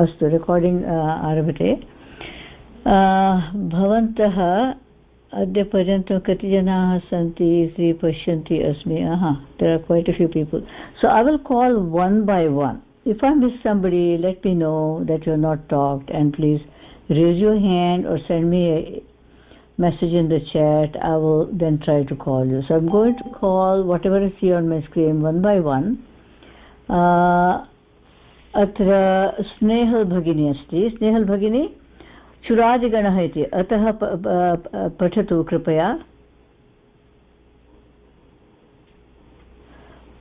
अस्तु रेकार्डिङ्ग् आरभते भवन्तः अद्य पर्यन्तं कति जनाः सन्ति इति पश्यन्ति अस्मि हा there are quite a few people so I will call one by one if i miss somebody let me know that you're not talked and please raise your hand or send me a message in the chat i will then try to call you so i'm going to call whatever is here on my screen one by one अत्र स्नेहल् भगिनी अस्ति। स्नेहल् भगिनी चुरादिगणः इति। अतः पठतु कृपया।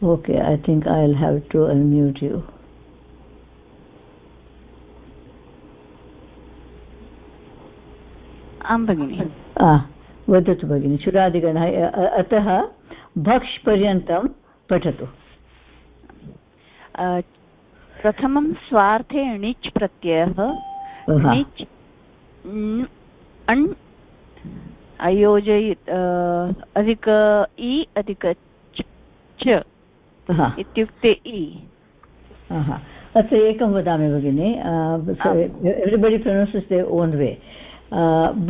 Okay i think i'll have to unmute you. आं भगिनि। वदतु भगिनि चुरादिगणः अतः भक्ष् पर्यन्तं पठतु प्रथमं स्वार्थे णिच् प्रत्ययः णिच् अण् अयोजयि अधिक इ अधिक च इत्युक्ते इ। अत्र एकं वदामि भगिनि everybody pronounces their own way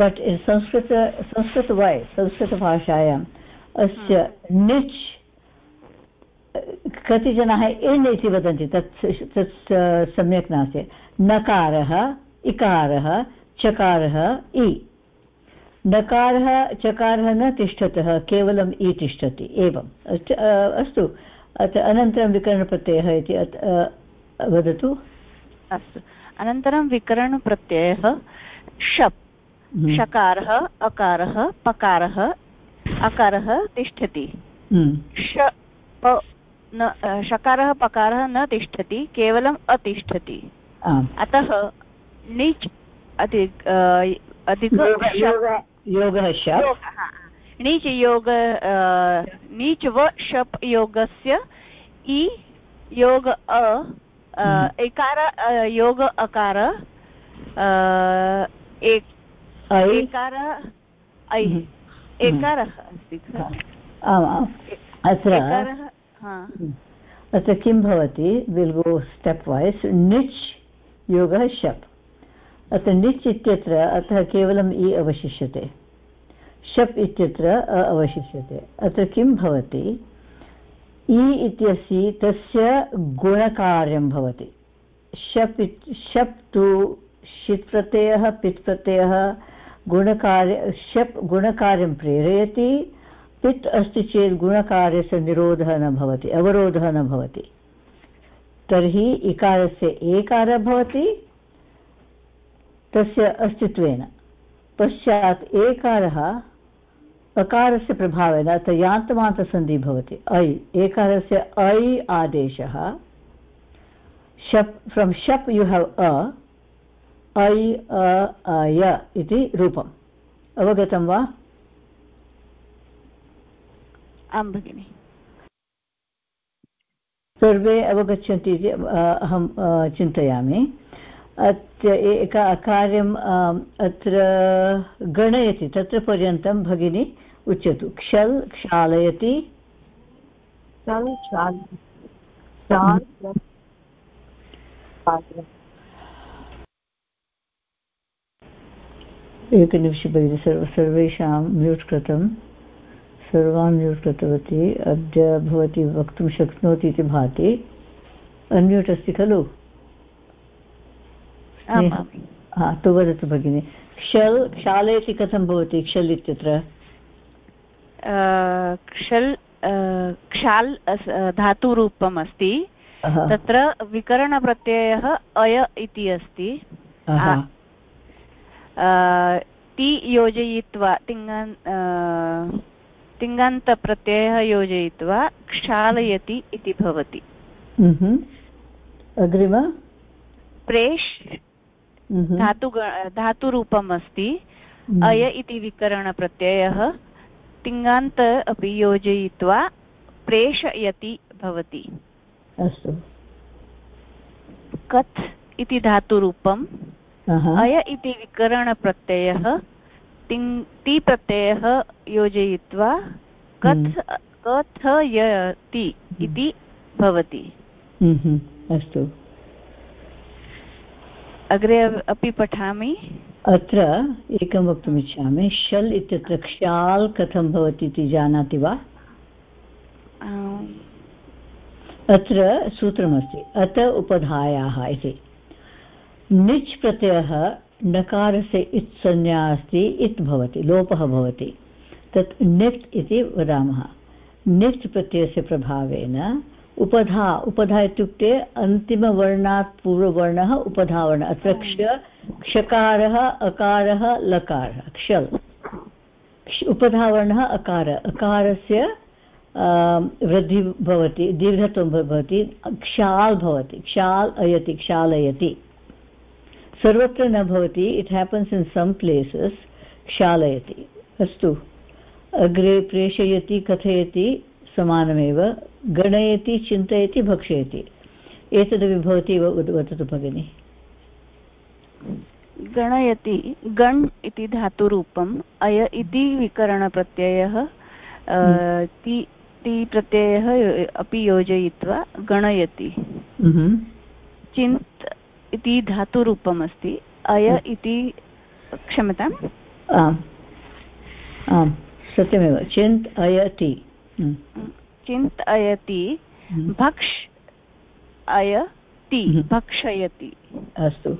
but Sanskrit Sanskrit वै संस्कृतभाषायाम् अस्य निच् कति जनाः इण् इति वदन्ति तत् तत् सम्यक् नास्ति। नकारः इकारः चकारः इ। नकारः चकारः न तिष्ठतः केवलम् इ तिष्ठति एवम्। अस्तु। अनन्तरं विकरणप्रत्ययः इति वदतु। अस्तु। अनन्तरं विकरणप्रत्ययः शप्। हम्म। शकारः अकारः पकारः अकारः तिष्ठति। हम्म। श न शकारः पकारः न तिष्ठति केवलम् अतिष्ठति। अतः णिच् अधिक अधिक योगः णिच् योग णिच् व शप् योगस्य इ योग अ हम्म। एकार योग अकार एकार हम्म। एकारः अस्ति अत्र अत्र किं भवति? विल् गो स्टेप् वैस् निच् योगः शप् अत्र निच् इत्यत्र अतः केवलम् इ अवशिष्यते। शप् इत्यत्र अ अवशिष्यते। अत्र किं भवति? इ इत्यस्य तस्य गुणकार्यं भवति। शप् शप् तु षित् प्रत्ययः पित् प्रत्ययः गुणकार्य शप् गुणकार्यं प्रेरयति। पित् अस्ति चेत् गुणकार्यस्य निरोधः न भवति, अवरोधः न भवति। तर्हि इकारस्य एकारः भवति, तस्य अस्तित्वेन। पश्चात् एकारः अकारस्य प्रभावेन अत्र यान्तमान्तसन्धिः भवति। ऐ, एकारस्य ऐ आदेशः, शप्, फ्रम् शप् यु हेव् अ, ऐ अय इति रूपम्। अवगतं वा? आं भगिनि। सर्वे अवगच्छन्ति इति अहं चिन्तयामि। अत्र एक कार्यम् अत्र गणयति तत्र पर्यन्तं भगिनी उच्यतु। क्षल् क्षालयति। एकनिमिषं भगिनि सर्व सर्वेषां म्यूट् कृतं सर्वान् म्यूट् कृतवती अद्य भवती वक्तुं शक्नोति इति भाति अन्म्यूट् अस्ति खलु? हा तु वदतु भगिनि। क्षल् क्षालयति कथं भवति क्षल् इत्यत्र? क्षल् क्षाल् धातुरूपम् अस्ति। तत्र विकरणप्रत्ययः अय इति अस्ति। ति योजयित्वा तिङ्गान् तिङन्तप्रत्ययः योजयित्वा क्षालयति इति भवति। अग्रिम प्रेष्। धातु धातुरूपम् अस्ति। अय इति विकरणप्रत्ययः। तिङान्त अपि योजयित्वा प्रेषयति भवति। अस्तु। कथ् इति धातुरूपम्। अय इति विकरणप्रत्ययः। तिङ् ति प्रत्ययः योजयित्वा कथ् हम्म। कथयति इति भवति। अस्तु। अग्रे अपि पठामि। अत्र एकं वक्तुमिच्छामि शल् इत्यत्र क्षाल् कथं भवति इति जानाति वा? अत्र सूत्रमस्ति अत उपधायाः इति। निच् प्रत्ययः नकारस्य इत् संज्ञा अस्ति, इत् भवति, लोपः भवति। तत् नित् इति वदामः। नित् प्रत्ययस्य प्रभावेन उपधा उपधा इत्युक्ते अन्तिमवर्णात् पूर्ववर्णः, उपधावर्ण, अत्र क्ष, क्षकारः, अकारः, लकारः, क्षल्। उपधावर्णः, अकार, अकारस्य वृद्धिः भवति, दीर्घत्वं भवति, क्षाल् भवति, क्षाल् अयति, क्षालयति। सर्वत्र न भवति it happens in some places क्षालयति। अस्तु। अग्रे प्रेषयति कथयति समानमेव गणयति चिन्तयति भक्षयति। एतदपि भवती वदतु भगिनि। गणयति गण् इति धातुरूपम् अय इति विकरणप्रत्ययः ति ति प्रत्ययः अपि योजयित्वा गणयति। हम्म। चिन्त् इति धातुरूपम् अस्ति। अय इति क्षम्यताम्? आम्। आम् सत्यमेव। चिन्त् अयति। चिन्तयति हम्म। भक्ष अयति। भक्षयति। अस्तु।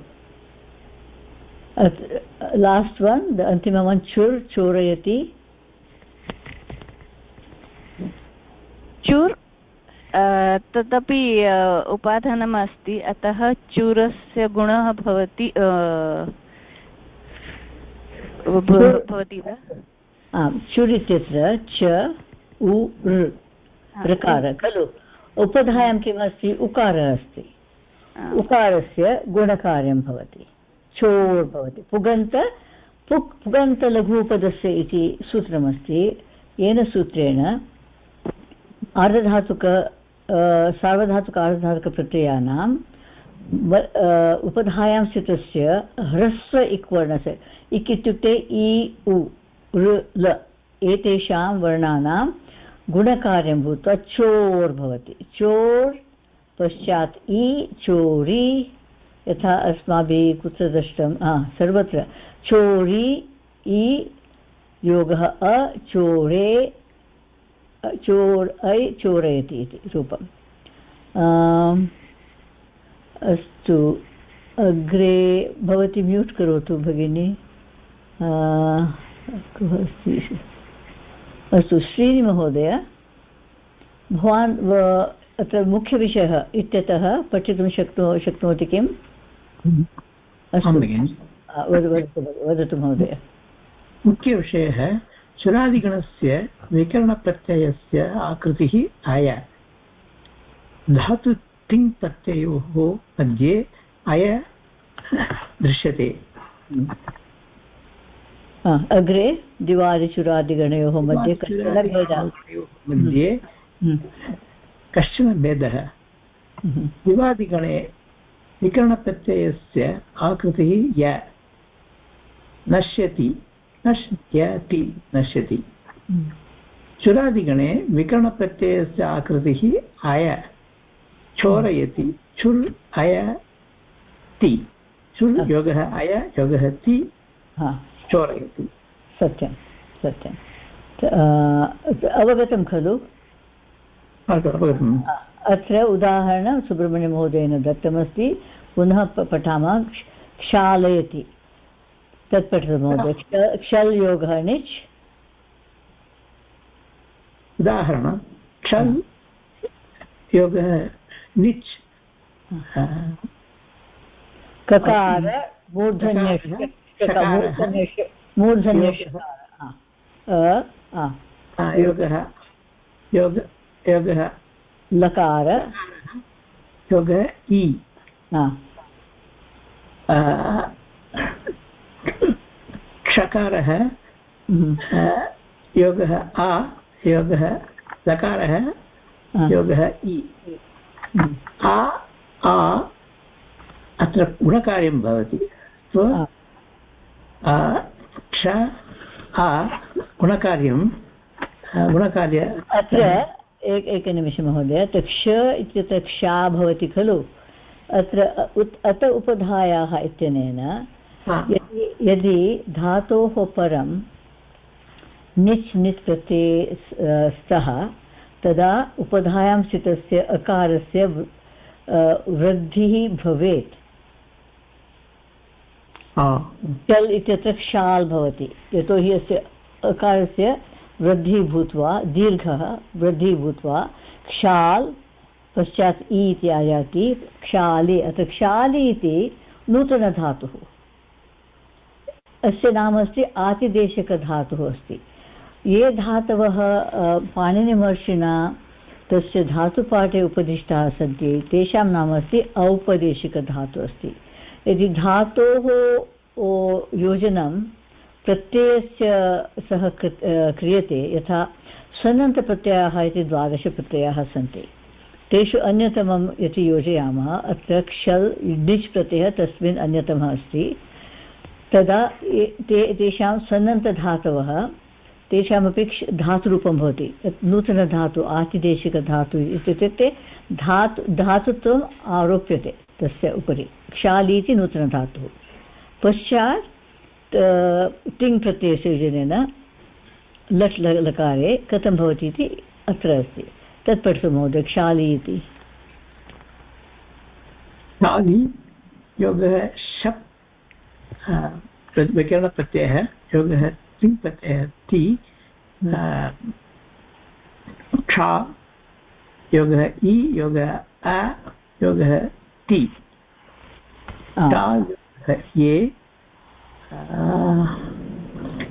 Last one अन्तिमवन् चुर् चोरयति। चुर् तदपि उपादानम् अस्ति अतः चूरस्य गुणः भवति भवति वा? आम् चुर् इत्यत्र च उ ऋकार खलु। उपधायां किमस्ति? उकारः अस्ति। उकारस्य गुणकार्यं भवति। चोर् भवति। पुगन्त पुक् पुगन्तलघूपदस्य इति सूत्रमस्ति। येन सूत्रेण आर्धधातुक सार्वधातुक आर्धधातुकप्रत्ययानां उपधायां स्थितस्य ह्रस्व इक्वर्णस्य इक् इत्युक्ते इ, उ, ऋ, ल, एतेषां वर्णानां गुणकार्यं भूत्वा चोर् भवति। चोर् पश्चात् इ, चोरि, यथा अस्माभिः कुत्र दृष्टं सर्वत्र, चोरि, इ, योगः अचोरे चोर् ऐ चोरयति इति रूपम्। अस्तु अग्रे भवती म्यूट् करोतु भगिनी। अस्ति? अस्तु श्रीनिमहोदय भवान् अत्र मुख्यविषयः इत्यतः पठितुं शक्नो शक्नोति किम्? अस्तु वदतु महोदय। मुख्यविषयः चुरादिगणस्य विकरणप्रत्ययस्य आकृतिः अय धातु तिङ् प्रत्ययोः मध्ये अय दृश्यते। अग्रे दिवादिचुरादिगणयोः मध्ये मध्ये हम्म। कश्चन भेदः। हम्म। दिवादिगणे विकरणप्रत्ययस्य आकृतिः य। नश्यति। नश्यति नश्यति। चुरादिगणे विकरणप्रत्ययस्य आकृतिः अय चोरयति चुर् अय ति चुर् योगः अय योगः ति चोरयति सत्यं सत्यम् अवगतं खलु अत्र उदाहरणं सुब्रह्मण्यमहोदयेन दत्तमस्ति पुनः पठामः क्षालयति तत् पठतु महोदय क्षल् योगः निच् उदाहरणं क्षल् योगः निच् ककार मूर्धन्य योगः। योग। योगः लकार। योगः इ क्षकारः हम्म। योगः आ योगः लकारः योगः इ। हम्म। आ आ अत्र गुणकार्यं भवति। क्ष आ गुणकार्यं गुणकार्य। अत्र एक एकनिमिषं महोदय क्ष इत्यत्रक्षा भवति खलु। अत्र उत् अत उपधायाः इत्यनेन यदि धातोः परं निच् निच् प्रत्यये स्तः तदा उपधायां स्थितस्य अकारस्य वृद्धिः भवेत्। चल् इत्यत्र क्षाल् भवति। यतोहि अस्य अकारस्य वृद्धिः भूत्वा दीर्घः वृद्धिः भूत्वा क्षाल् पश्चात् इ इति आयाति क्षालि अत्र क्षालि इति नूतनधातुः। अस्य नाम अस्ति आतिदेशकधातुः अस्ति। ये धातवः पाणिनिमहर्षिणा तस्य धातुपाठे उपदिष्टाः सन्ति, तेषां नाम अस्ति औपदेशिकधातुः अस्ति। यदि धातोः योजनं प्रत्ययस्य सह क्रियते, यथा स्वनन्तप्रत्ययाः इति द्वादशप्रत्ययाः सन्ति। तेषु अन्यतमं यदि योजयामः, अत्र क्षल् डिच् प्रत्ययः तस्मिन् अन्यतमः अस्ति। तदा ते तेषां सन्नन्तधातवः तेषामपि धातुरूपं भवति। नूतनधातु, आतिदेशिकधातु इत्युक्ते धातु धातुत्वम् आरोप्यते तस्य उपरि। क्षाली इति नूतनधातुः। पश्चात् तिङ् प्रत्ययस्य योजनेन लट् लकारे कथं भवति इति अत्र अस्ति। तत् पठतु महोदय, क्षाली इति। क्षाली योगः विकरणप्रत्ययः योगः तिङ् प्रत्ययः तिक्षा योगः इ योगः अ योगः ति। ये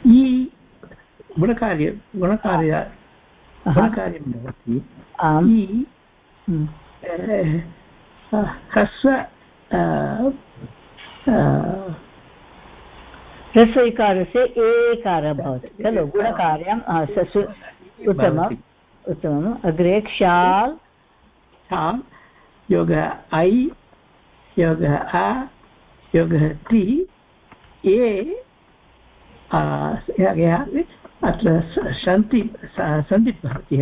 इ गुणकार्य गुणकार्य गुणकार्यं भवति। इ ह्रस्व ह्रस्वैकारस्य एकारः भवति खलु? गुणकार्यं उत्तमम् उत्तमम्। अग्रे क्षाल् क्षाल् योगः ऐ योगः अ योगः ति ए अत्र सन्ति सन्धि भवति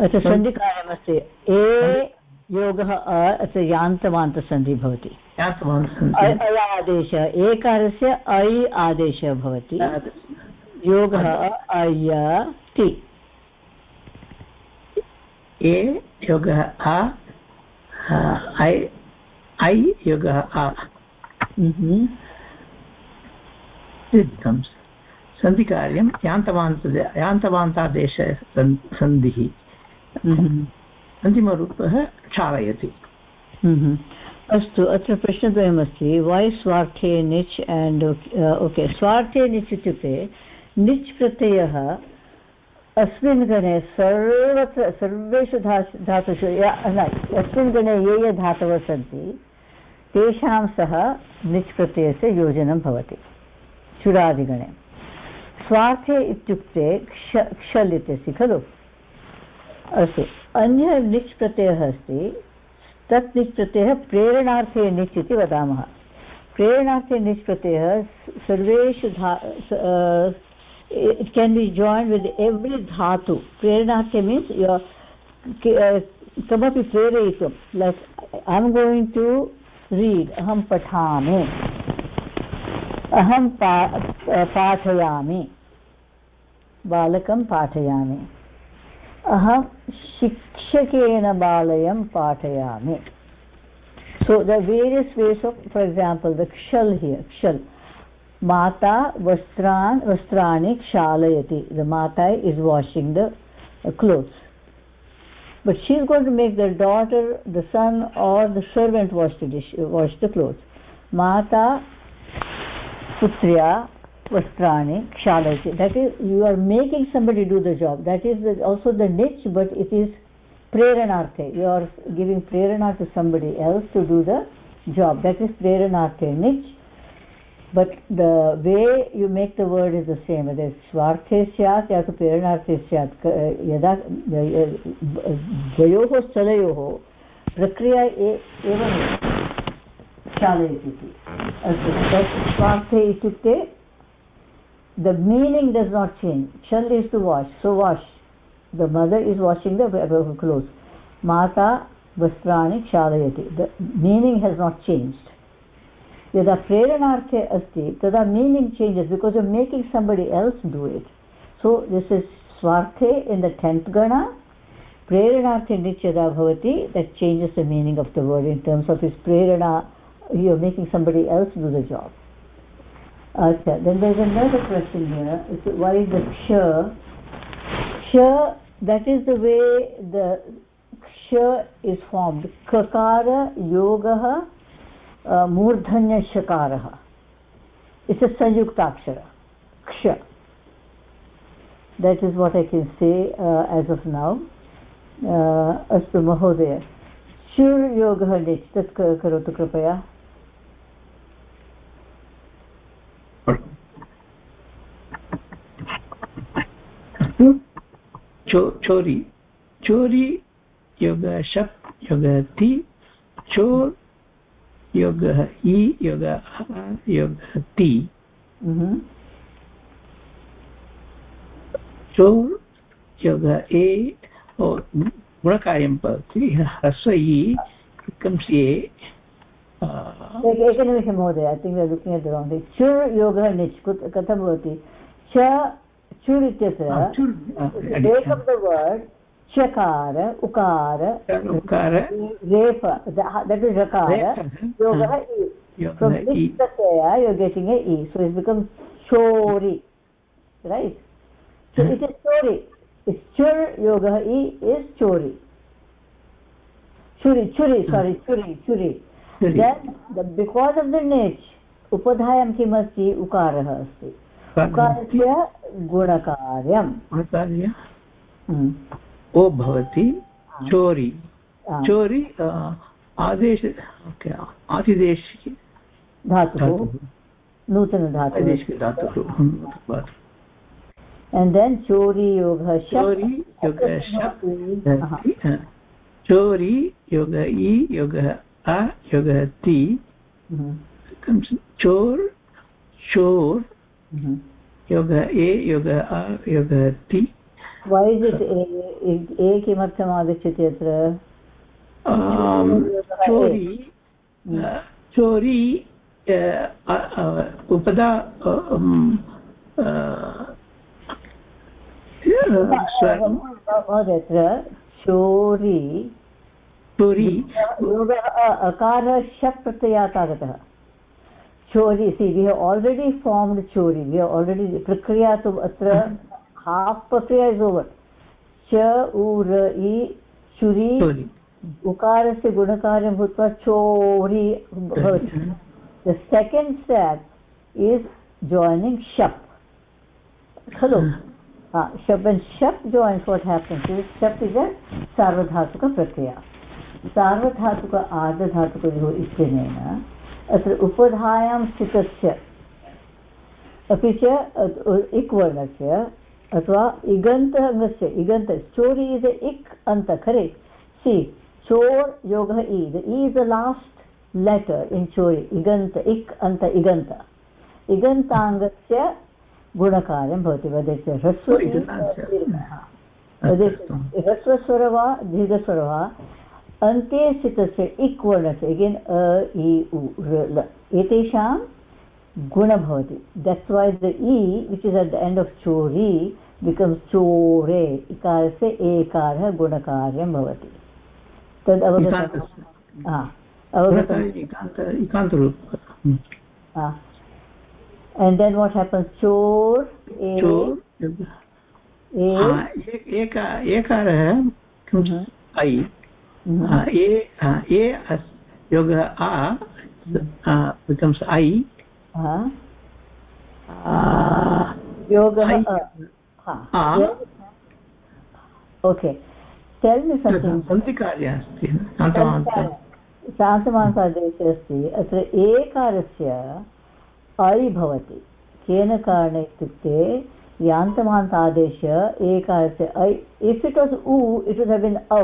अत्र सन्धिकार्यमस्ति। ए योगः अत्र यान्तवान्तसन्धिः भवति। अयादेश एकारस्य ऐ आदेशः भवति। योगः अय ति। ए योगः अ ऐ योगः अ सन्धिकार्यं यान्तवान्त यान्तवान्तादेश सन्धिः। अन्तिमरूपः क्षालयति अस्तु, अत्र प्रश्नद्वयमस्ति। वै स्वार्थे निच् एण्ड् ओके स्वार्थे निच् इत्युक्ते, निच् प्रत्ययः अस्मिन् गणे सर्वत्र, सर्वेषु धा, धातुषु न यस्मिन् गणे ये ये धातवः सन्ति, तेषां सह निच् प्रत्ययस्य योजनं भवति। चुरादिगणे। स्वार्थे इत्युक्ते क्ष, क्षल् इत्यस्ति खलु? अस्तु, अन्यः निच् प्रत्ययः अस्ति तत् निच् प्रत्ययः प्रेरणार्थे निच् इति वदामः। प्रेरणार्थे निच् प्रत्ययः सर्वेषु धा it can be joined with every धातु प्रेरणार्थे मीन्स् कमपि प्रेरयितुं। Like I am going to read अहं पठामि। अहं पा पाठयामि। बालकं पाठयामि। अहं शिक्षकेन बालयं पाठयामि. So the various ways of for example the क्षल् हि क्षल् माता वस्त्रान् वस्त्राणि क्षालयति द माता is washing the clothes but she is going to make the daughter the son or the servant wash the dish wash the clothes माता पुत्र्या vastrani kshalayati that is you are making somebody do the job that is also the niche but it is preranarthe you are giving prerana to somebody else to do the job that is preranarthe niche but the way you make the word is the same whether स्वार्थे स्यात् या तु प्रेरणार्थे स्यात् यदा द्वयोः स्थलयोः प्रक्रिया एवं चालयति इति अस्तु स्वार्थे इत्युक्ते the meaning does not change. Chal is to wash, so wash. The mother is washing the clothes. Mata वस्त्राणि क्षालयति the meaning has not changed यदा प्रेरणार्थे अस्ति तदा meaning changes because you making somebody else do it so this is स्वार्थे in the tenth गण प्रेरणार्थे निच् यदा भवति that changes the meaning of the word in terms of its Prerna you are making somebody else do the job Okay, then there's another question here. Why is the ksha? Ksha, that is the way the ksha is formed. Kakara, yogaha, uh, murdhanya shakaraha. It's a sanyuktakshara. Ksha. That is what I can say uh, as of now. अस्तु महोदय चुर् योगः निच् तत् करोतु कृपया चोरी। चोरी योग शप् योग ति चोर् योग इ योग योग ति। चोर् योग ए गुणकार्यं भवति। ह्रस्व इ ए एकनिमिषं महोदय I think looking at wrong चुर् योगः निच् कथं भवति? च चुर् इत्यस्य वर्ड् चकार उकार रेफ दट् इस् अकार योगः योगेशिङ्गे इ सो इस् बिकम् चोरि रैट् इट् इस् चोरि चुर् योगः इ इस् चोरि। चुरि चुरि सोरि चुरि चुरि। बिकास् आफ् द नेच् उपधायां किमस्ति उकारः अस्ति। उकारस्य गुणकार्यम्। उकार्य हम्म। ओ भवति चोरि। चोरि आदेश आतिदेशिकी धातुः। नूतनधातुः धातुः। एण्ड् देन् हम्म, योग इ योगः अयोगः chor chor a yoga ti why is it a a किमर्थम् आगच्छति अत्र चोरी चोरी उपदा महोदय चोरी चोरी अकारः प्रत्ययात् आगतः चोरी सि वि हेव् आल्रेडि फार्म्ड् चोरी वि हेव् आल्रेडि प्रक्रिया तु अत्र हाफ् प्रक्रिया इस् ओवर् च उ र इ चुरी उकारस्य गुणकार्यं भूत्वा चोरी भवति the second step is joining शप् खलु शप् एण्ड् शप् जायिन्स् वाट् हेपन्स् इस् शप् इस् अ सार्वधातुकप्रक्रिया सार्वधातुक आर्धधातुकयोः इत्यनेन अत्र उपधायां स्थितस्य। अपि च इक् वर्णस्य अथवा इगन्तस्य इगन्त चोरि इस् इक् अन्त खरे सी चोर् योगः इ द इ is the last letter in चोरि इगन्त इक् अन्त इगन्त। इगन्ताङ्गस्य गुणकार्यं भवति वदति ह्रस्व ह्रस्वस्वर वा दीर्घस्वर वा? अन्ते स्थितस्य इक् वर्णस्य अगेन् अ इ उ ल। एतेषां गुण भवति। दट्स् वै द इ which is at the end of चोरि बिकम्स् चोरे इकारस्य एकारः गुणकार्यं भवति तद् अवगतं अवगतं and then what happens? Chor chor ए ए योगः आ becomes I. योगः ओके टेल् मि सम्थिङ्ग् सन्धिकार्यः अस्ति शान्तमान्तादेशे अस्ति। अत्र एकारस्य ऐ भवति। केन कारणेन इत्युक्ते यान्तमान्तादेश एकारस्य ऐ इफ् इट् वास् उ इट् वुड् हेव् बिन् औ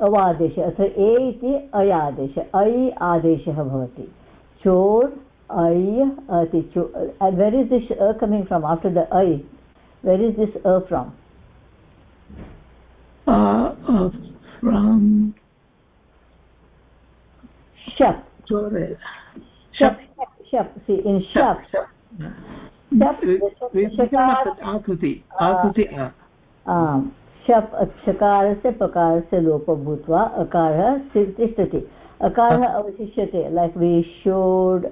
अवादेश अत्र ए इति अयादेश ऐ आदेशः भवति चोर् ऐ अति चो वेर् इस् दिस् अ कमिङ्ग् फ्रम् आफ्टर् द ऐ where is this a from from shap shap shap see in shap shap आकृति आकृति अक्षकारस्य पकारस्य लोपो भूत्वा अकारः तिष्ठति अकारः अवशिष्यते। Like we showed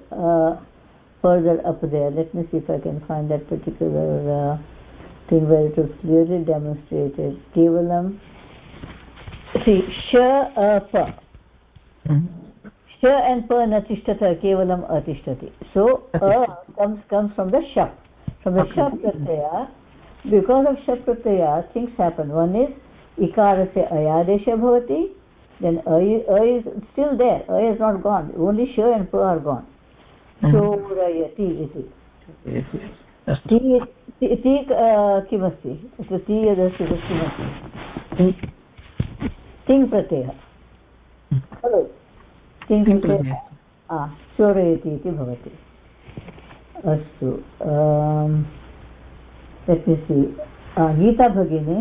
further up there let me see if I can find that particular thing where it is clearly demonstrated केवलं ष and प न तिष्ठत केवलम् अतिष्ठति so comes comes from the शप् फ्रोम् द शप् प्रत्यया बिकॉज़ ऑफ़ शप्रतया थिंग्स हैपन वन इज़ इकार से अयादेश भवती देन अ इज़ स्टिल देयर अ इज़ नॉट गॉन ओनली श एंड प्र आर गॉन सो रयति इति किमस्ति ती यदस्ति यत्नसि गीता भगिनी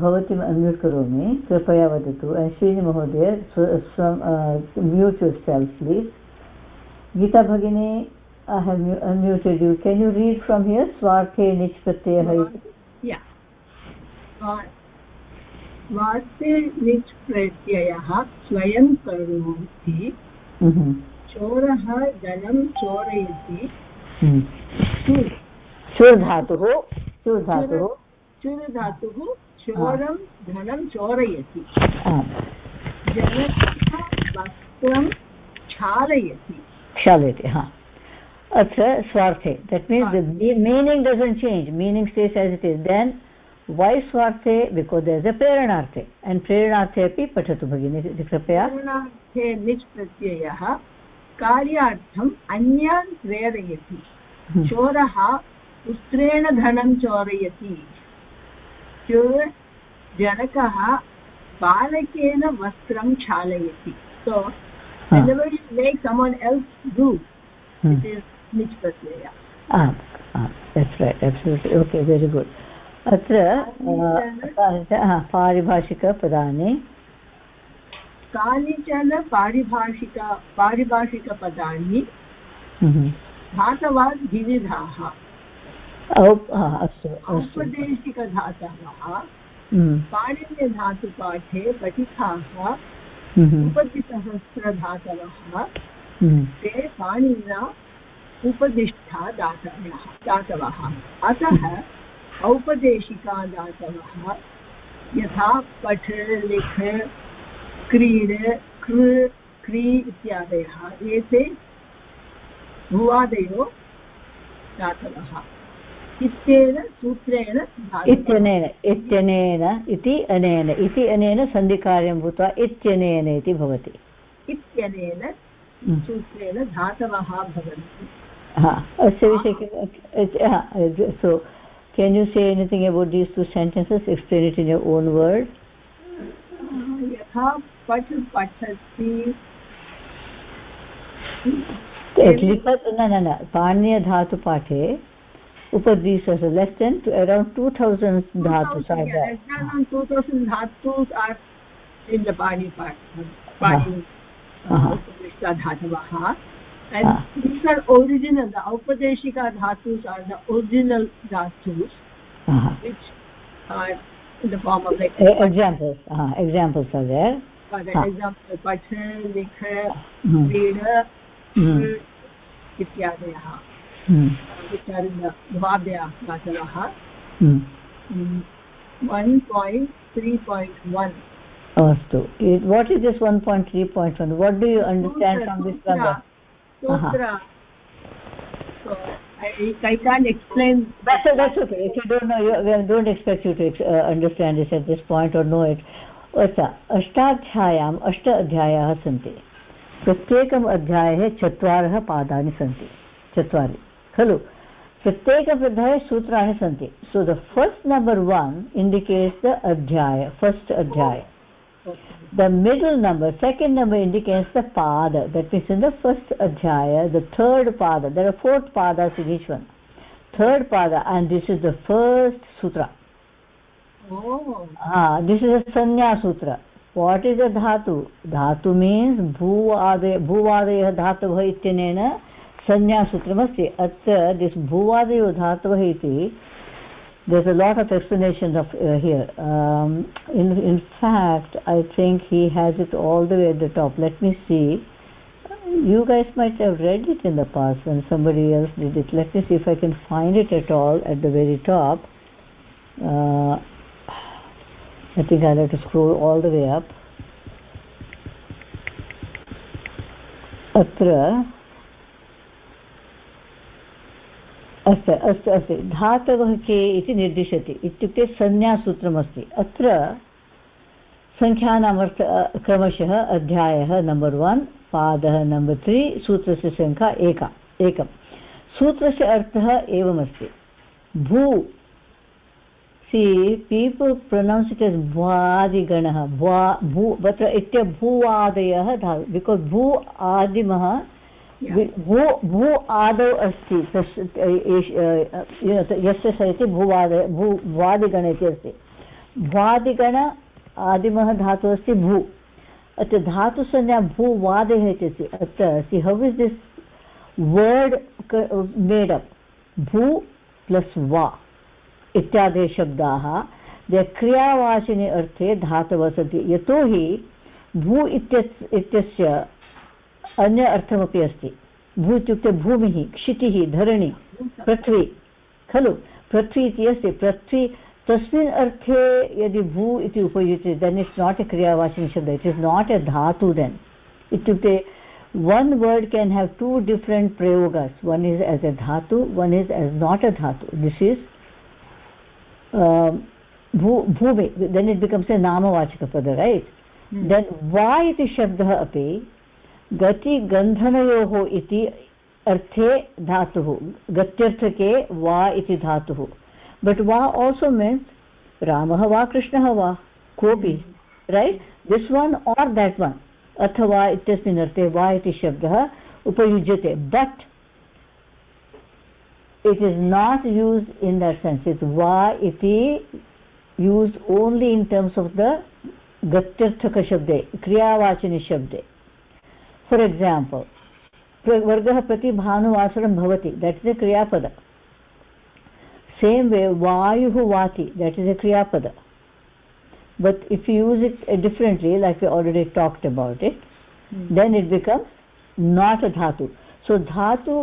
भवतीम् अन्म्यूट् करोमि कृपया वदतु श्रीनिमहोदय mute yourself please Bhagini, I have unmuted you. Can you read from here? Swarte Nich Pratyaya. Yeah. स्वार्थे निच् प्रत्ययः स्वयं करोति चोरः धनं चोरयति चुर्धातुः चुर्धातुः। चुर्धातुः चोरं धनं चोरयति। जनकः वस्त्रं क्षालयति क्षालयति हा। अत्र स्वार्थे that means meaning doesn't change meaning stays as it is then why स्वार्थे? बिकास् देर् इस् अ प्रेरणार्थे। एण्ड् प्रेरणार्थे अपि पठतु भगिनि कृपया। प्रेरणार्थे निच् प्रत्ययः कार्यार्थम् अन्यान् प्रेरयति। चोरः उस्त्रेण धनं चोरयति। जनकः बालकेन वस्त्रं क्षालयति so make someone else do निष्पत्यया very good अत्र पारिभाषिकपदानि कानिचन पारिभाषिक पारिभाषिकपदानि धातवाद् हम्म। विविधाः औपदेशिकधातवः पाणिन्यधातुपाठे पठिताः उपतिसहस्रधातवः ते पाणिना उपदिष्टा दातव्यः दातवः। अतः औपदेशिका दातवः यथा पठ लिख क्रीड कृ क्री इत्यादयः एते भुवादयो दातवः। इत्येन सूत्रेण इत्यनेन इत्यनेन इति अनेन इति अनेन सन्धिकार्यं भूत्वा इत्यनेन इति भवति। इत्यनेन हम्म। सूत्रेण धातवः भवन्ति। अस्य विषये so can you say anything about these two sentences explain it in your own word यथा पठ पठति। लिखत् न न पाणिनीयधातुपाठे upadvisas less than to around 2000 dhatus are there less 2000 dhatus are in the pali part pali dhatavah and these are original the upadeshika dhatus are the original dhatus which are in the form of examples. examples are there. By the examples are there for example path likha are there. One point three point one अस्तु what is this one point three point one what do you understand from this I, I can't explain. That's, that's okay. If you don't know, you, we don't expect you to uh, understand this at this point or know it. अष्टाध्याय्याम् अष्ट अध्यायाः सन्ति प्रत्येकम् अध्याये चत्वारः पादानि सन्ति चत्वारि खलु। प्रत्येकपृथये सूत्राणि सन्ति। So the first number one indicates the अध्याय फस्ट् अध्याय the middle number second number indicates the पाद that means in the first अध्याय द थर्ड् पाद दर् फोर्त् पाद सिगीश्वन् थर्ड् पाद and this is the first सूत्र दिस् इस् अ संज्ञासूत्र वाट् इस् अ धातु धातु मीन्स् भूवादय भूवादयः धातुः इत्यनेन sanya sutramasti अत्र this bhuvadayah dhatavah iti there's a lot of explanations of uh, here um, in in fact i think he has it all the way at the top let me see you guys might have read it in the past when somebody else did it let me see if i can find it at all at the very top uh, i think i'll have to scroll all the way up अत्र अस्तु अस्तु अस्तु धातवः के इति निर्दिशति। इत्युक्ते संज्ञासूत्रमस्ति अत्र सङ्ख्यानामर्थ क्रमशः अध्यायः नम्बर् वन्, पादः नम्बर् त्री सूत्रस्य सङ्ख्या एका एकं सूत्रस्य अर्थः एवमस्ति। भू, सि, पीपल् प्रनौन्स् इट् एस् भ्वादिगणः, भ्वा, भू, तत्र इत्य भूवादयः धा, बिकास् भू आदिमः भू भू आदौ अस्ति यस्य स इति भूवादय भू भ्वादिगण इति अस्ति। भ्वादिगण आदिमः धातुः अस्ति भू। अत्र धातुसंज्ञा भूवादयः इति अस्ति। अत्र see how is this word made up भू प्लस् वा इत्यादयः शब्दाः क्रियावाचिने अर्थे धातवः सन्ति। यतोहि भू इत्यस्, इत्यस्य अन्य अर्थमपि अस्ति। भू इत्युक्ते भूमिः क्षितिः धरणी पृथ्वी। खलु? पृथ्वी इति अस्ति। पृथ्वी तस्मिन् अर्थे यदि भू इति उपयुज्यते देन् इस् नाट् ए क्रियावाचिनि शब्द इट् इस् नाट् ए धातु देन् इत्युक्ते one word can have two different प्रयोगस् one is as a धातु one is as not a धातु दिस् इस् भू भूमि देन् इट् बिकम्स् ए नामवाचकपद रैट् देन् वा इति शब्दः अपि गतिगन्धनयोः इति अर्थे धातुः, गत्यर्थके वा इति धातुः। बट् वा आल्सो मीन्स् रामः वा कृष्णः वा, कोऽपि right this one or that one अथवा इत्यस्मिन् अर्थे वा इति शब्दः उपयुज्यते। But it is not use in that sense it वा इति use only in terms of the गत्यर्थकशब्दे, क्रियावाचिनिशब्दे। फार् एक्साम्पल् वर्गः प्रति भानुवासरं भवति देट् इस् ए क्रियापद. सेम् वे वायुः वाति देट् इस् ए क्रियापद. But if you use it differently like you already talked about it then it becomes not a धातु so धातु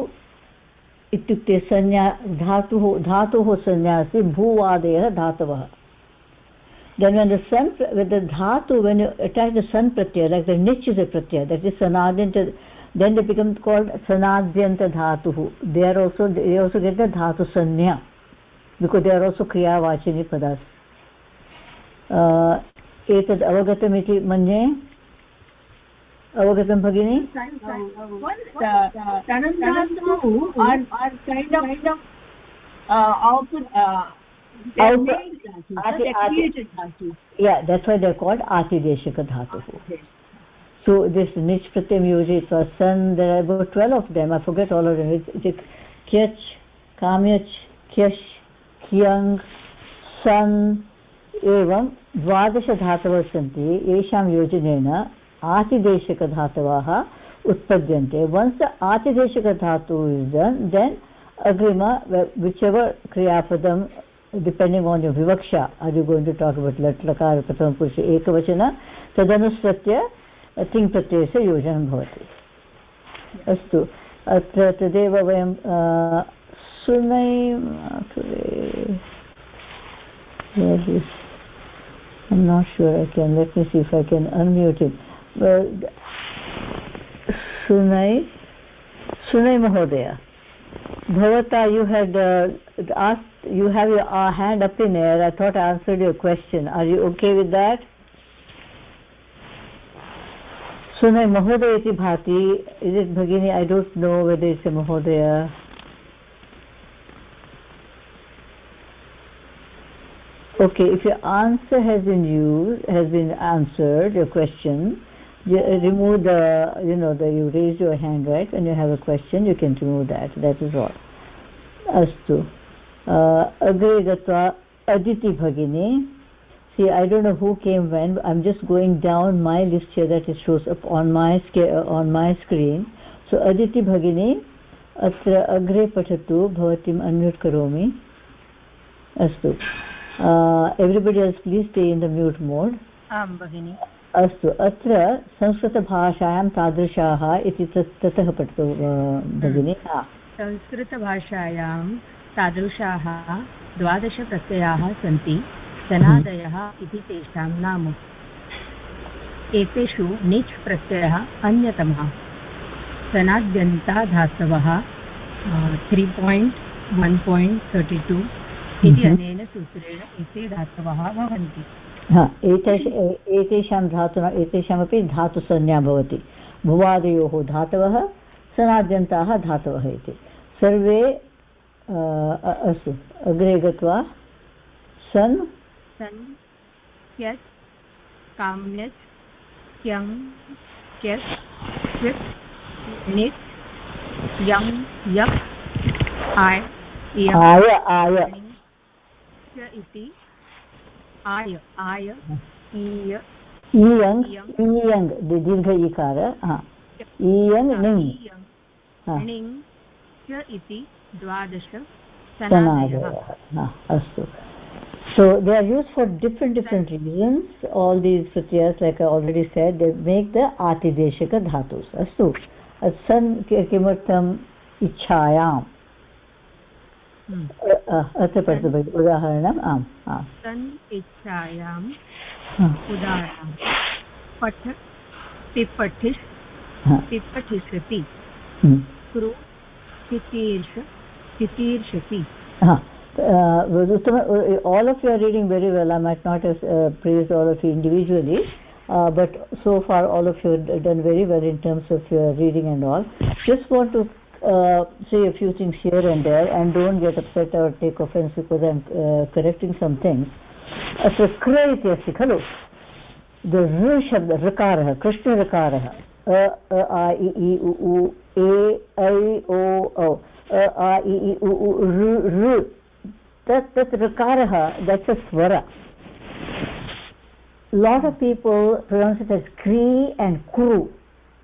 इत्युक्ते संज्ञा धातुः धातोः संज्ञा अस्ति भूवादयः धातवः then when the sun with the dhatu when you attach the sun pratyaya like the nich is a pratyaya that is sanadyanta then they become called sanadyanta dhatuh they are also they also get the dhatu sanya because because they are also क्रियावाचिनि पदास् एतद् अवगतमिति मन्ये अवगतं भगिनि yeah that's why they're called atideshika dhatu so this nich pratyam yojitva sun there are about 12 of them i forget all of them it's, it's kyach kamyach kyash कियङ् सन् एवं द्वादशधातवः सन्ति येषां योजनेन आतिदेशकधातवः उत्पद्यन्ते वन्स् आतिदेशकधातु इस् डन् देन् अग्रिम विच् एवर् क्रियापदं डिपेण्डिङ्ग् आन् यु विवक्षा are you going to talk about लट् लकार प्रथमपुरुषे एकवचन तदनुसृत्य तिङ् प्रत्ययस्य योजनं भवति अस्तु अत्र तदेव वयं Sunay I'm not sure I can let me see if I can unmute him well, Sunay Sunay Mahodaya Bhavata you had uh, asked you have your uh, hand up in air I thought I answered your question are you okay with that Sunay Mahodaya iti bhati is it Bhagini I don't know whether it's a Mahodaya okay if your answer has been used has been answered your question you uh, remove the you know the you raise your hand right when you have a question you can remove that that is all अस्तु अग्रे गत्वा अदिति भगिनी see i don't know who came when i'm just going down my list here that it shows up on my on my screen. So aditi bhagini अत्र अग्रे पठतु भवतीम् unmute करोमि। अस्तु। Everybody else please stay in the mute mode आं भगिनि। अस्तु। अत्र संस्कृतभाषायां तादृशाः इति ततः पठतु भगिनि। संस्कृतभाषायां तादृशाः द्वादशप्रत्ययाः सन्ति सनादयः इति तेषां नाम। एतेषु निच् प्रत्ययः अन्यतमः। सनाद्यन्ताधातवः three point one point thirty two इति हम्म। अनेन सूत्रेण एते धातवः भवन्ति। एतेषां धातुना एतेषामपि धातुसंज्ञा भवति। भुवादयोः धातवः सनाद्यन्ताः धातवः इति। सर्वे अस्तु। अग्रे गत्वा सन्? सन् क्यस् काम्यस् क्यं क्यस् नित् यं यक् आय आय आय। इति आय आय ईय। इयङ् इयङ् दीर्घ इकार णिङ् णिङ् च इति अस्तु। So they are use for different different reasons all these फ्रियर्स् like already said they make the आतिदेशक धातु अस्तु सन् किमर्थम् इच्छायां अत्र पठतु भगिनि उदाहरणम् आम् आम् सन् इच्छायाम् उदाहरणं पठ तितीर्षति uh, uh, all of you are reading very well i might not have uh, praised all of you individually uh, but so far all of you have done very well in terms of your reading and all just want to uh, say a few things here and there and don't get upset or take offense because i'm uh, correcting some things अत्र क्र इति अस्ति खलु the ऋ शब्द ऋकारः कृष्णऋकारः अ आ इ इ उ उ ए ऐ ओ औ अ आ इ इ उ उ ऋ that that rakaraha that's a swara lot of people pronounce it as kri and kru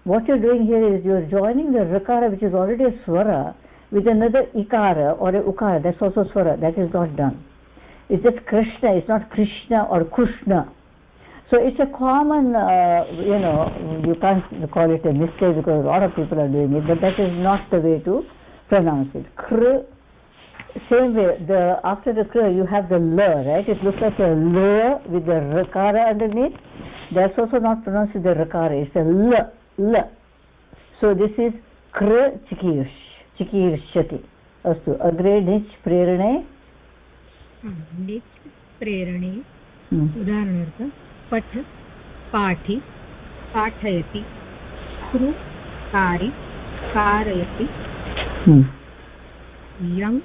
what you're doing here is you're joining the rakara which is already a swara with another ikara or a ukara that's also swara that is not done it's just krishna it's not krishna or kushna so it's a common uh, you know you can't call it a mistake because a lot of people are doing it but that is not the way to pronounce it kr same way the after the kra you have the la right it looks like a la with the rakara underneath that's also not pronounced with the rakara it's a la la so this is kra chikirsh चिकीर्ष्यति अस्तु अग्रे निच् प्रेरणे निच् प्रेरणे उदाहरणार्थं पठ पाठि पाठयति कारयति यङ्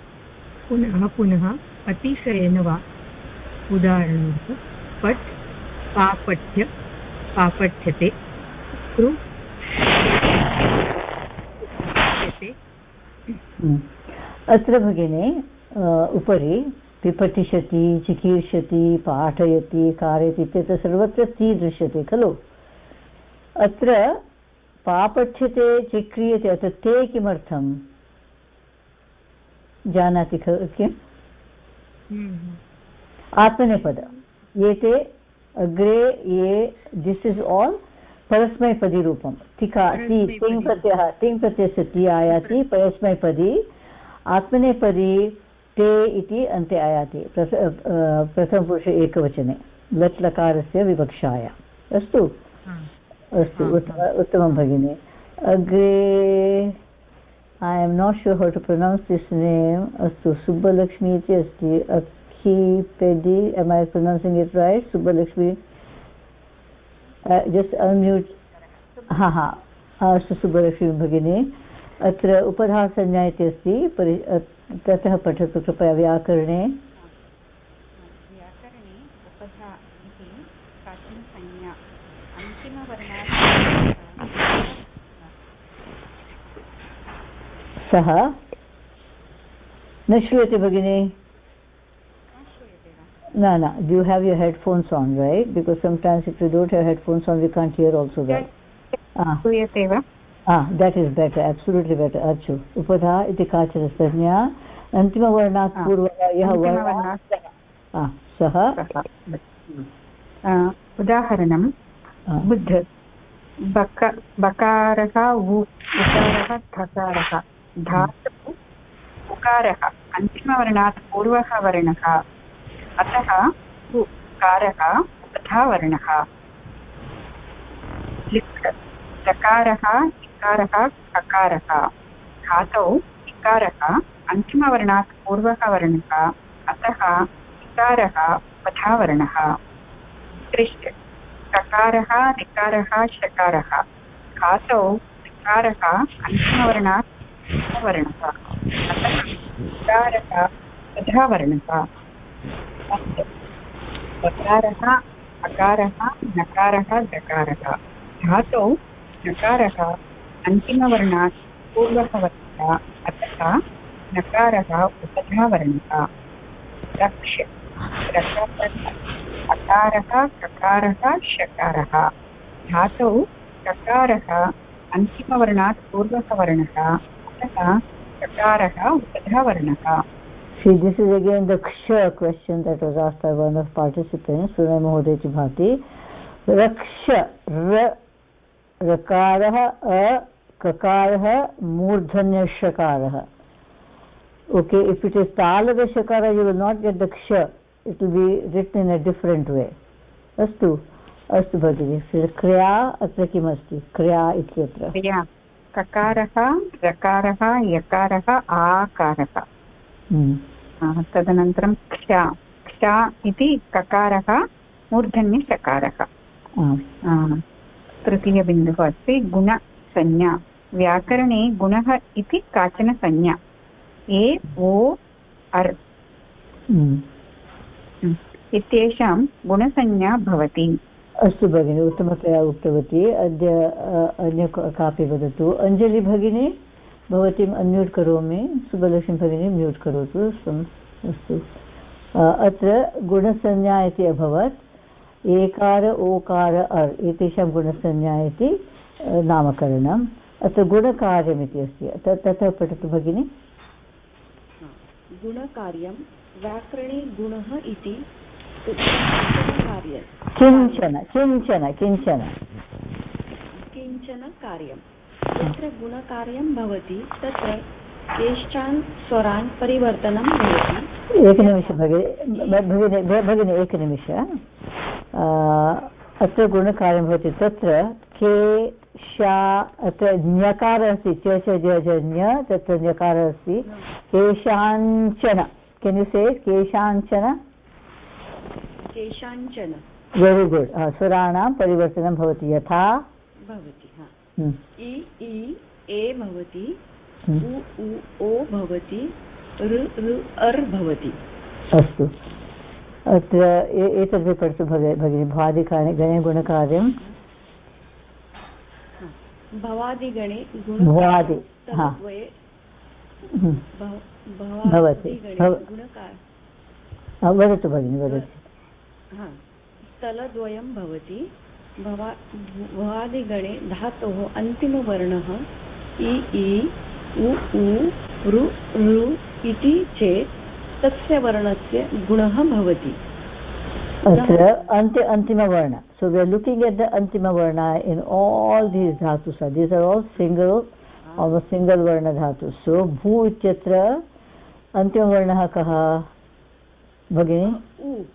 पुनः पुनः अतिशयेन वा उदाहरणार्थ पट् पापठ्य पापठ्यते कृ। अत्र भगिनी उपरि पिपठिष्यति चिकीर्षति पाठयति कारयति इत्यत्र सर्वत्र ती दृश्यते खलु अत्र पापठ्यते चिक्रियते अत्र ते किमर्थम् जानाति खलु किम्। आत्मनेपद। एते अग्रे ये दिस् इस् आल् परस्मैपदीरूपं तिका ति तिङ् प्रत्ययः तिङ् प्रत्ययस्य ति आयाति परस्मैपदी। आत्मनेपदी ते इति अन्ते आयाति। प्रथ प्रथमपुरुषे एकवचने। लट् लकारस्य विवक्षाय। अस्तु? अस्तु उत्तमं भगिनि। अग्रे I am not sure how to pronounce this name अस्तु सुब्बलक्ष्मी इति अस्ति अखिपेदि am I pronouncing it right Subbalakshmi just unmute हा हा अस्तु सुब्बलक्ष्मी भगिनी अत्र उपधासंज्ञा इति अस्ति परि ततः पठतु कृपया व्याकरणे सः? न श्रूयते भगिनि? न न. You have your headphones on right because sometimes if you don't have headphones on you can't hear also that श्रूयते वा that is better absolutely better अचु उपधा इति काचित् संज्ञा अन्तिमवर्णात् पूर्व यः सः उदाहरणं बुद्ध बक बकारः उकारः थकारः धातुः उकारः अन्तिमवर्णात् पूर्वः वर्णः अतः उकारः तथा वर्णः लिक् दकारः इकारः ककारः धातौ, इकारः, अन्तिमवर्णात् पूर्वः वर्णः अतः इकारः तथा वर्णः त्रिष्ट ककारः ऋकारः शकारः धातौ ऋकारः अन्तिमवर्णात् वर्णः। अतः इकारः तथा वर्णः वकारः अकारः, नकारः धातौ, नकारः, अन्तिमवर्णात् पूर्वः वर्णः अतः नकारः रक्ष अकारः, ककारः धातौ, ककारः, अन्तिमवर्णात् ककारः उपधा वर्णः See, this is again the ksha question that was asked by one of participants, Sunay Mahoday Bhati. Raksha, ra, rakarah, a, kakarah, murdhanya shakarah. Okay, if it is talaga shakara, you will not get the ksha. It will be written in a different way. Astu, अस्तु अस्तु भगिनि क्रिया अत्र किमस्ति क्रिया इत्यत्र क्रिया ककारः रकारः यकारः आकारः। हम्म। तदनन्तरंक्षाक्षा इति ककारः मूर्धन्यचकारः तृतीयबिन्दुः अस्ति गुणसंज्ञा व्याकरणे गुणः इति काचन संज्ञा ए ओ अर्। इत्येषां गुणसंज्ञा भवति अस्तु भगिनि, उत्तमतया उक्तवती। अद्य अन्य कापि वदतु। अञ्जलि भगिनी, भवतीम् अन्म्यूट् करोमि। सुबलक्ष्मी भगिनी म्यूट् करोतु। अस्तु। अत्र गुणसंज्ञा इति अभवत्। एकार, ओकार, अर् एतेषां गुणसंज्ञा इति नामकरणम्। अत्र गुणकार्यमिति अस्ति। ततः पठतु भगिनि। गुणकार्यं व्याकरणे गुणः इति किंचन किंचन किंचन किंचन। कार्यं यत्र गुणकार्यं भवति तत्र केषान् स्वरान् परिवर्तनं भवति। एकनिमिष भगिनि भगिनि एकनिमिष अत्र गुणकार्यं भवति तत्र के शा अत्र ञकारः अस्ति च च ज ज ञ तत्र ञकारः अस्ति। केषाञ्चन केन् यु से केषाञ्चन केषाञ्चन वेरि गुड् स्वराणां परिवर्तनं भवति यथा। भवति हम्म। इ इ ए भवति हम्म। उ उ ओ भवति ऋ ऋ अर् भवति। अस्तु। अत्र एतद् पठतु भगिनि भवादिकानि गणे गुणकार्यं। भवादिगणे भवादि भवति। वदतु भगिनि वदतु। स्थलद्वयं भवति। भवा भवादिगणे धातोः अन्तिमवर्णः इ इ उ ऊ इति चेत् तस्य वर्णस्य गुणः भवति। अत्र अन्ति अन्तिमवर्ण। So we are looking at the अन्तिमवर्ण in all these धातु स these are all single all single वर्णधातु सो भू इत्यत्र अन्तिमवर्णः कः? भगिनी?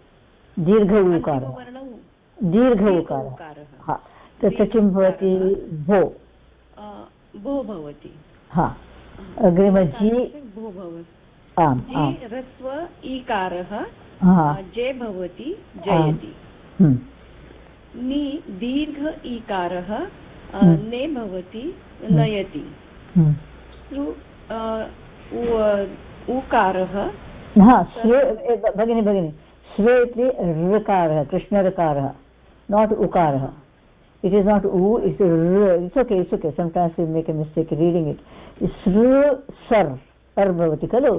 दीर्घ उकारः दीर्घ उकारः हा तत्र किं भवति? भो। भो भवति। हा। अग्रिमजी। भो भवति। आम् आम्। ह्रस्व ईकारः। जे भवति जयति। हम्म। नि दीर्घ ईकारः। हम्म। ने भवति हम्म। नयति। उकारः भगिनि भगिनि। स्वे इति ऋकारः कृष्णऋकारः नाट् उकारः. इट् इस् नाट् उ it's it's okay it's okay sometimes you make a mistake reading it सृ सर् अर् भवति खलु?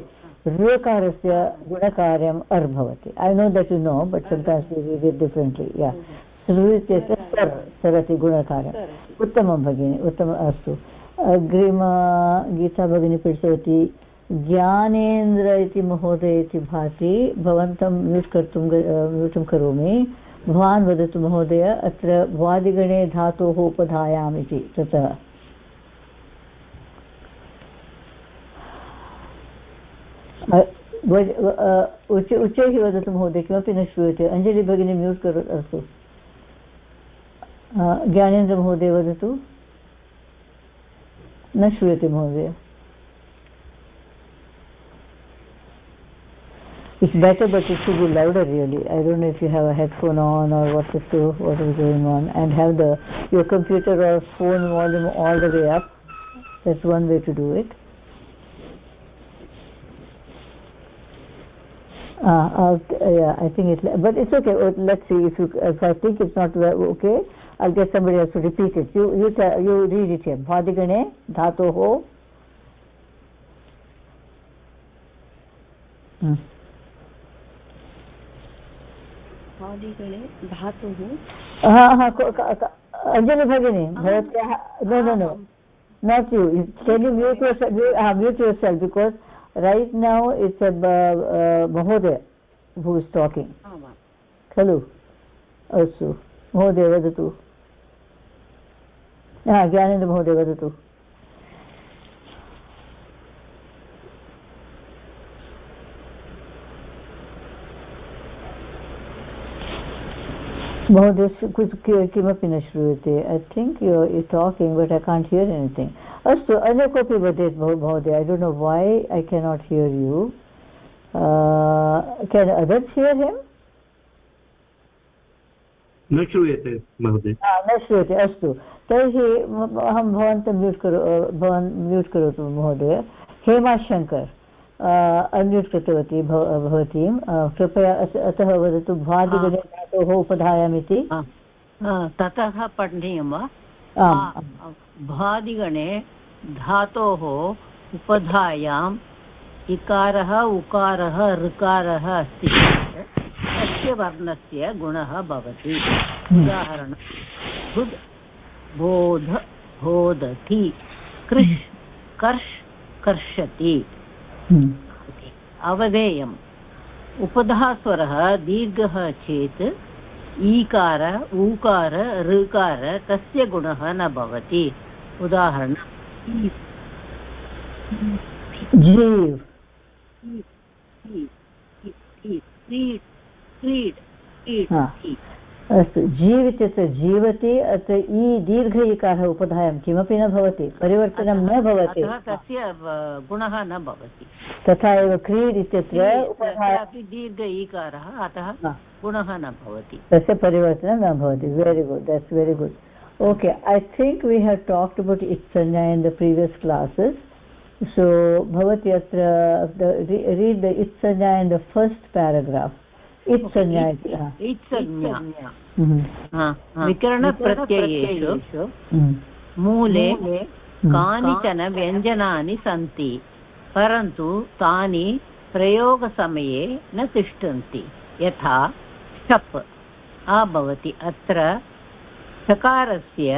ऋकारस्य गुणकार्यम् अर् भवति. I know that you know but sometimes differently या सृ इत्यस्य सर् सरति गुणकार्यम्. उत्तमं भगिनि उत्तमम् अस्तु. अग्रिम गीता भगिनी पृष्टवती ज्ञानेन्द्र इति महोदय इति भाति भवन्तं म्यूट् कर्तुं म्यूटं करोमि। भवान् वदतु महोदय, अत्र भ्वादिगणे धातोः उपधायाम् इति ततः उच्च उच्चैः वदतु महोदय, किमपि न श्रूयते। अञ्जलि भगिनी म्यूट् अस्तु। ज्ञानेन्द्रमहोदय वदतु। न श्रूयते महोदय। It's better but it should be louder really. I don't know if you have a headphone on or what is to, what is going on. And have the your computer or phone volume all the way up. That's one way to do it. Uh, uh, yeah i think it's but it's okay. Let's see if you if i think it's not okay. I'll get somebody else to repeat it. You you you read it here. Bhadigane dhatoho hmm. अर्धादिगणे धातुः अञ्जलि भगिनी because right now it's महोदय who is talking खलु अस्तु महोदय वदतु ज्ञानेन्द्र महोदय वदतु महोदय किमपि न श्रूयते। I think you you talking but I can't hear anything अस्तु अन्य कोऽपि वदेत् महोदय I don't know why I cannot hear you can others hear him न श्रूयते महोदय। न श्रूयते अस्तु। तर्हि अहं भवन्तं म्यूट् करो भवान् म्यूट् करोतु महोदय। हेमाशङ्कर् अन्म्यूट् कृतवती भवतीं कृपया अतः वदतु भ्वादिगणे धातोः उपधायामिति? ततः पठनीयं वा? भ्वादिगणे धातोः उपधायाम् इकारः उकारः ऋकारः अस्ति चेत् तस्य वर्णस्य गुणः भवति। उदाहरणं बुद् बोध बोधति कृष् कर्ष् कर्षति। हम्म। अवधेयम्। उपधास्वरः दीर्घः चेत् ईकार ऊकार ऋकार तस्य गुणः न भवति। उदाहरणं जीव्। अस्तु जीव् इत्यत्र जीवति अत्र इ दीर्घ इकारः उपधायां किमपि न भवति परिवर्तनं न भवति। तस्य गुणः न भवति। तथा एव क्रीड् इत्यत्र दीर्घ इकारः अतः गुणः न भवति। तस्य परिवर्तनं न भवति। Very good that's very good okay I think we have talked about इत्संज्ञा in the previous classes so भवती अत्र रीड् द इत्संज्ञा इन् द फस्ट् पेराग्राफ् इत्संज्ञा इत्संज्ञा। विकरणप्रत्ययेषु मूले कानिचन व्यञ्जनानि सन्ति परन्तु तानि प्रयोगसमये न तिष्ठन्ति। यथा शप् भवति अत्र चकारस्य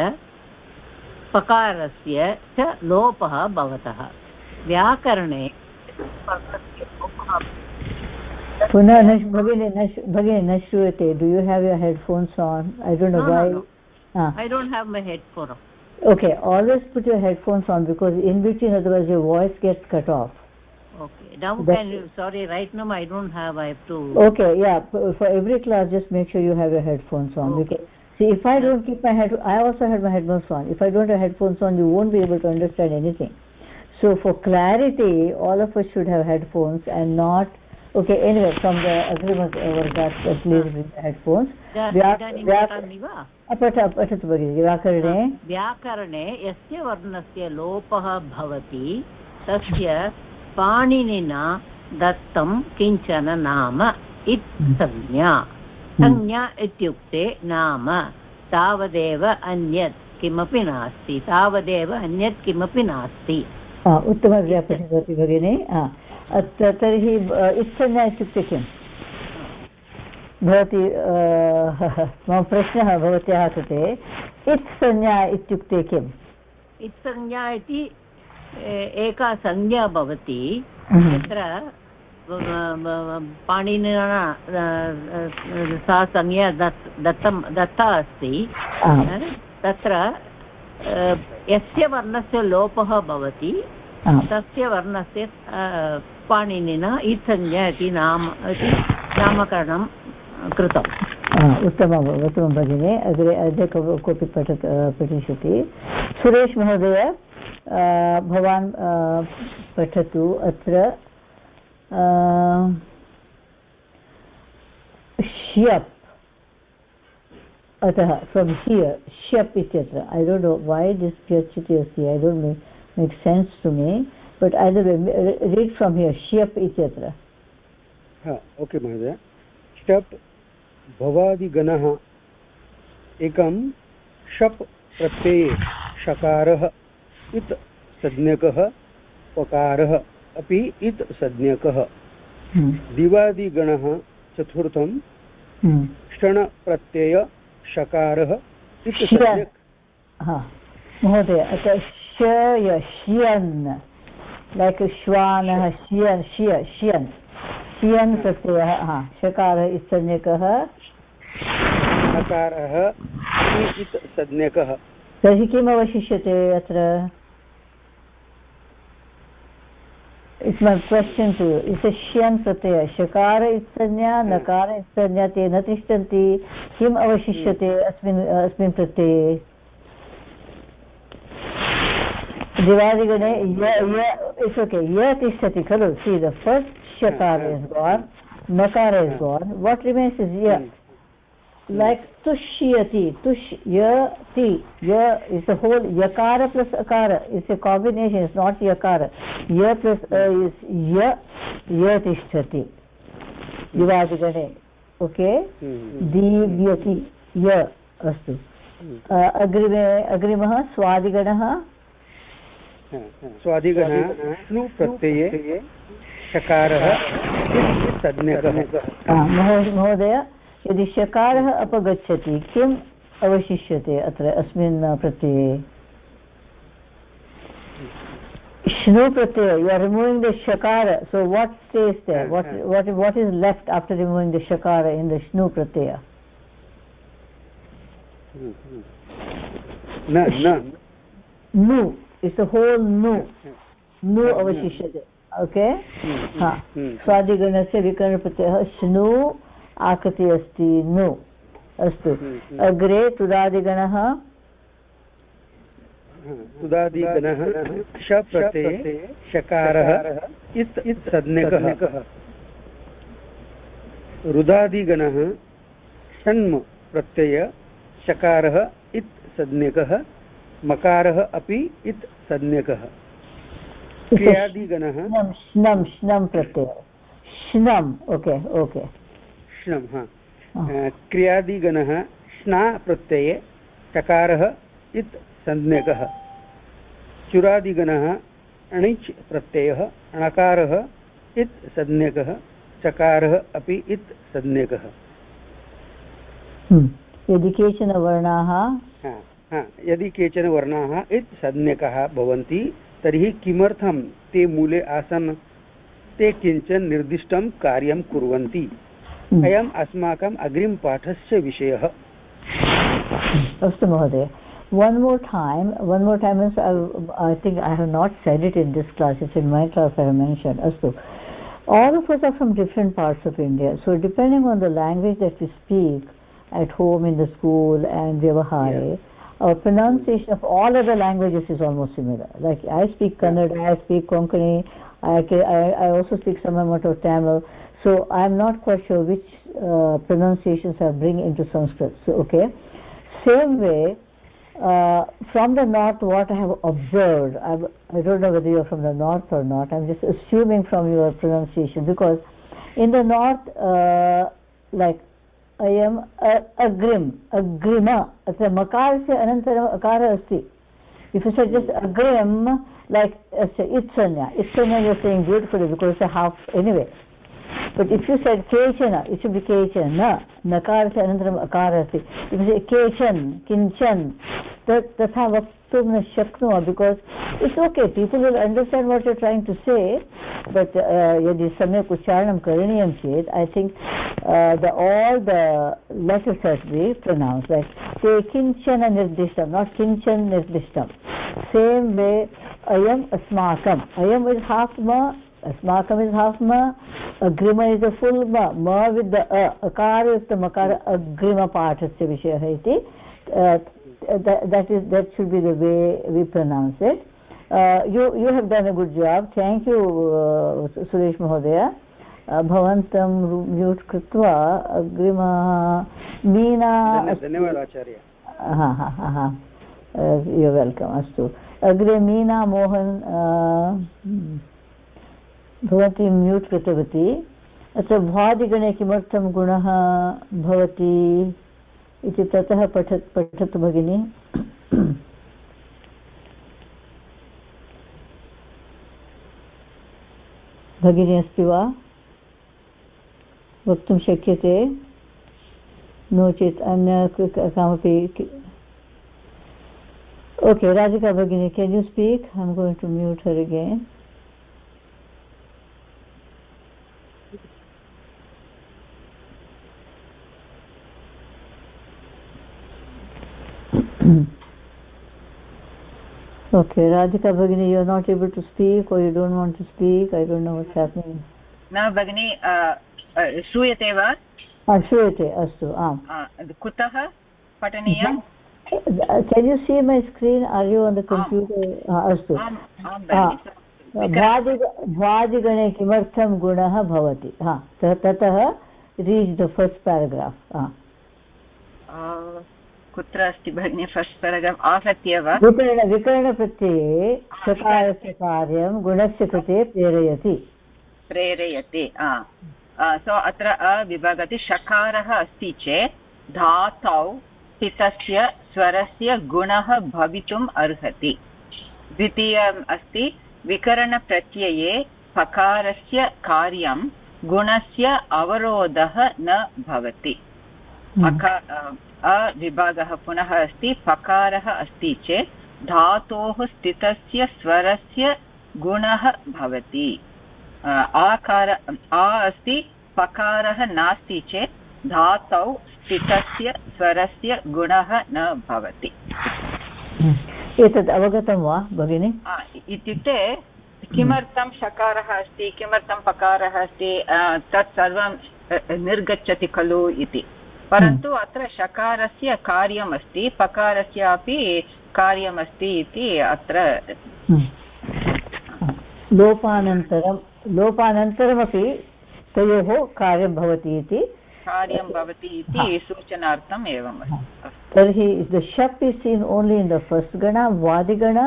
पकारस्य च लोपः भवतः। व्याकरणे पुनः न भगिनी न भगिनी न श्रूयते do you have your headphones on I don't know why I don't have my headphone on. Okay, always put your headphones on because in between otherwise your voice gets cut off. Okay, now That's can you, sorry, right now I don't have, I have to... Okay, yeah, for every class just make sure you have your headphones on. Okay. Because, see, if I don't keep my head, I also have my headphones on. If I don't have headphones on, you won't be able to understand anything. So for clarity, all of us should have headphones and not okay anyway from the agreement वर्गात् please bring the headphones. पठ पठतु भगिनि व्याकरणे व्याकरणे यस्य वर्णस्य लोपः भवति तस्य पाणिनिना दत्तं किंचन नाम इत्संज्ञा संज्ञा इत्युक्ते नाम तावदेव अन्यत् किमपि नास्ति तावदेव अन्यत् किमपि नास्ति उत्तमरीत्या पठितवती भगिनी अत्र तर्हि इत्संज्ञा इत्युक्ते किम्? भवती मम प्रश्नः भवत्याः कृते इत्संज्ञा इत्युक्ते किम्? इत्संज्ञा इति एका संज्ञा भवति हम्म। तत्र पाणिनिना सा संज्ञा दत्तं दत्ता अस्ति। तत्र यस्य वर्णस्य लोपः भवति तस्य वर्णस्य पाणिनिना इत्संज्ञा इति नाम, इति नामकरणं कृतम्। उत्तमम् उत्तमं भगिनि। अग्रे अद्य कोऽपि पठ पठिष्यति। सुरेश महोदय भवान् पठतु अत्र श्यप्। अतः फ्रम् हियर् श्यप् इत्यत्र। I don't know why this व्यच्यते अस्ति I don't make make sense to me but I read from here श्यप् इत्यत्र ओके महोदय शप् भवादिगणः एकं शप् प्रत्यये शकारः इत् संज्ञकः पकारः अपि इत् संज्ञकः। दिवादिगणः चतुर्थं हम्म। क्षणप्रत्यय शकारः इति महोदय अत्र शय श्यन् लैक् श्वानः श्यन् श्य श्यन् श्यन् प्रत्ययः हा शकारः इत्संज्ञकः शकारः इत् संज्ञकः तर्हि किम् अवशिष्यते अत्र? Question to you. it's a shyan pratyaya shakara itsanya nakara itsanya न तिष्ठन्ति। किम् अवशिष्यते अस्मिन् अस्मिन् प्रत्यये? दिवादिगणे इट्स् ओके य तिष्ठति खलु see the first shakara is gone nakara is gone what remains is ya like tushyati tushyati ya is the whole yakara plus akara it's a combination it's not yakara ya plus a is ya ya tishtati युवादिगणे okay दीव्यति य अस्तु अग्रिमे अग्रिमः स्वादिगणः स्वादिगणः स्नु प्रत्यये शकारः महोदय यदि शकारः अपगच्छति किम् अवशिष्यते अत्र अस्मिन् प्रत्यये shnu pratyaya you are removing the shakara so what stays there what what what is left after removing the shakara in the shnu pratyaya na na nu the whole nu. Nu avashishyate. Okay? Ha. swadiganasya vikarnapratyayah shnu आकृति अस्ति नु अस्तु। अग्रे तुदादिगणः तुदादिगणः क्षप्रत्यये शकारः इत् सज्ञकः रुदादिगणः षण्म प्रत्यय शकारः इत् सज्ञकः मकारः अपि इत् सज्ञकः क्रियादिगणः श्नम् श्नम् प्रत्यय। श्नम् okay okay. श्नम् हा। क्रियादिगणः स्ना प्रत्यये चकारः इत् संज्ञकः चुरादिगणः अणिच् प्रत्ययः अणकारः इत् संज्ञकः चकारः अपि इत् संज्ञकः हम्म, यदि केचन वर्णाः यदि केचन वर्णाः इत् संज्ञकः भवन्ति तर्हि किमर्थं ते मूले आसन् ते किंचन निर्दिष्टं कार्यं कुर्वन्ति अयम् अस्माकम् अग्रिमपाठस्य विषयः अस्तु महोदय one more time one more time is I, I think i have not said it in this class it's in my class i have mentioned astu all of us are from different parts of india so depending on the language that we speak at home in the school and vyavahare yes. Our pronunciation of all other languages is almost similar. Like i speak kannada i speak konkani I, I, I also speak some amount of tamil. So i'm not quite sure which uh, pronunciations i bring into sanskrit. So okay. Same way uh, from the north what i have observed I've, i do not know whether you're from the north or not. I'm just assuming from your pronunciation because in the north uh, like अयम् अग्रिम्, अग्रिम, अत्र मकारस्य अनन्तरम् अकारः अस्ति। If such अग्रिम् like इत्सन्या इत्सन्या you sing beautiful because half anyway but if you said केचन it should be केचन, न, नकारस्य अनन्तरम् अकारः अस्ति। इफ् केचन, किंचन तथा वक् वक्तुं न शक्नुमः because it's okay people will understand what you're trying to say but यदि सम्यक् उच्चारणं करणीयं चेत् i think uh, the all the letters have to be pronounced like te kinchana nirdishtam not kinchan nirdishtam same way ayam asmakam ayam is half ma asmakam is half ma agrima is a full ma ma with the a akara that, that is that should be the way we pronounce it uh, you you have done a good job thank you uh, suresh mahodaya भवन्तं mute कृत्वा अग्रिमः मीना धन्यवादः आचार्य हा हा हा हा यु welcome अस्तु अग्रे मीना मोहन् भवती म्यूट् कृतवती अत्र भ्वादिगणे किमर्थं गुणः भवति इति ततः पठत्, पठतु भगिनि। भगिनी अस्ति वा? वक्तुं शक्यते? नो चेत् अन्य कामपि ओके, राधिका भगिनी can you speak I am going to mute her again okay radhika bhagini you are not able to speak or you don't want to speak i don't know what's happening न भगिनि श्रूयते वा श्रूयते अस्तु आम् कुतः पठनीयं can you see my screen are you on the computer अस्तु भ्वादिगणे किमर्थं गुणः भवति हा ततः रीच् द फस्ट् पेराग्राफ् कुत्र अस्ति भगिनि फस्ट् पेराग्राफ् आहत्य वा विकरण विकरणप्रत्यये सकारस्य कार्यं गुणस्य कृते प्रेरयति। प्रेरयति सो अत्र अविभागति शकारः अस्ति चेत् धातौ स्थितस्य स्वरस्य गुणः भवितुम् अर्हति। द्वितीयम् अस्ति विकरणप्रत्यये पकारस्य कार्यं गुणस्य अवरोधः न भवति। अविभागः पुनः अस्ति पकारः अस्ति चेत् धातोः स्थितस्य स्वरस्य गुणः भवति। आकार आ अस्ति पकारः नास्ति चेत् धातौ स्थितस्य स्वरस्य गुणः न भवति। एतत् अवगतं वा भगिनि? इत्युक्ते किमर्थं शकारः अस्ति किमर्थं पकारः अस्ति तत् सर्वं निर्गच्छति खलु इति। परन्तु अत्र शकारस्य कार्यमस्ति पकारस्य अपि कार्यमस्ति इति अत्र लोपानन्तरं लोपानन्तरमपि तयोः कार्यं भवति इति। कार्यं भवति इति सूचनार्थम् एवम् तर्हि द शप् is seen only in the first गण वादिगण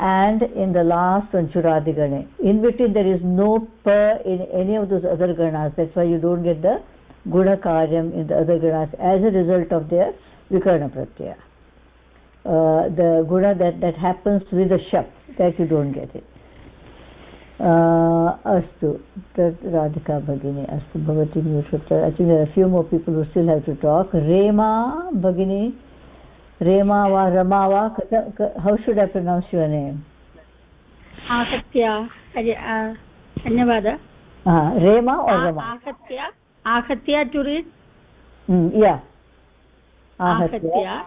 and in the last one churadhigane in between there is no pa in any of those other ganas. That's why you don't get the guna karyam in the other ganas as a result of their vikarna pratyaya uh, the guna that that happens with the shap that you don't get it अस्तु तत् राधिका भगिनी अस्तु भवती mute I think few more people who still have to talk Rema भगिनी रेमा वा रमा वा how should I pronounce your name आहत्य धन्यवादः रेमा रमा आहत्य आहत्य टु रीड् या आहत्य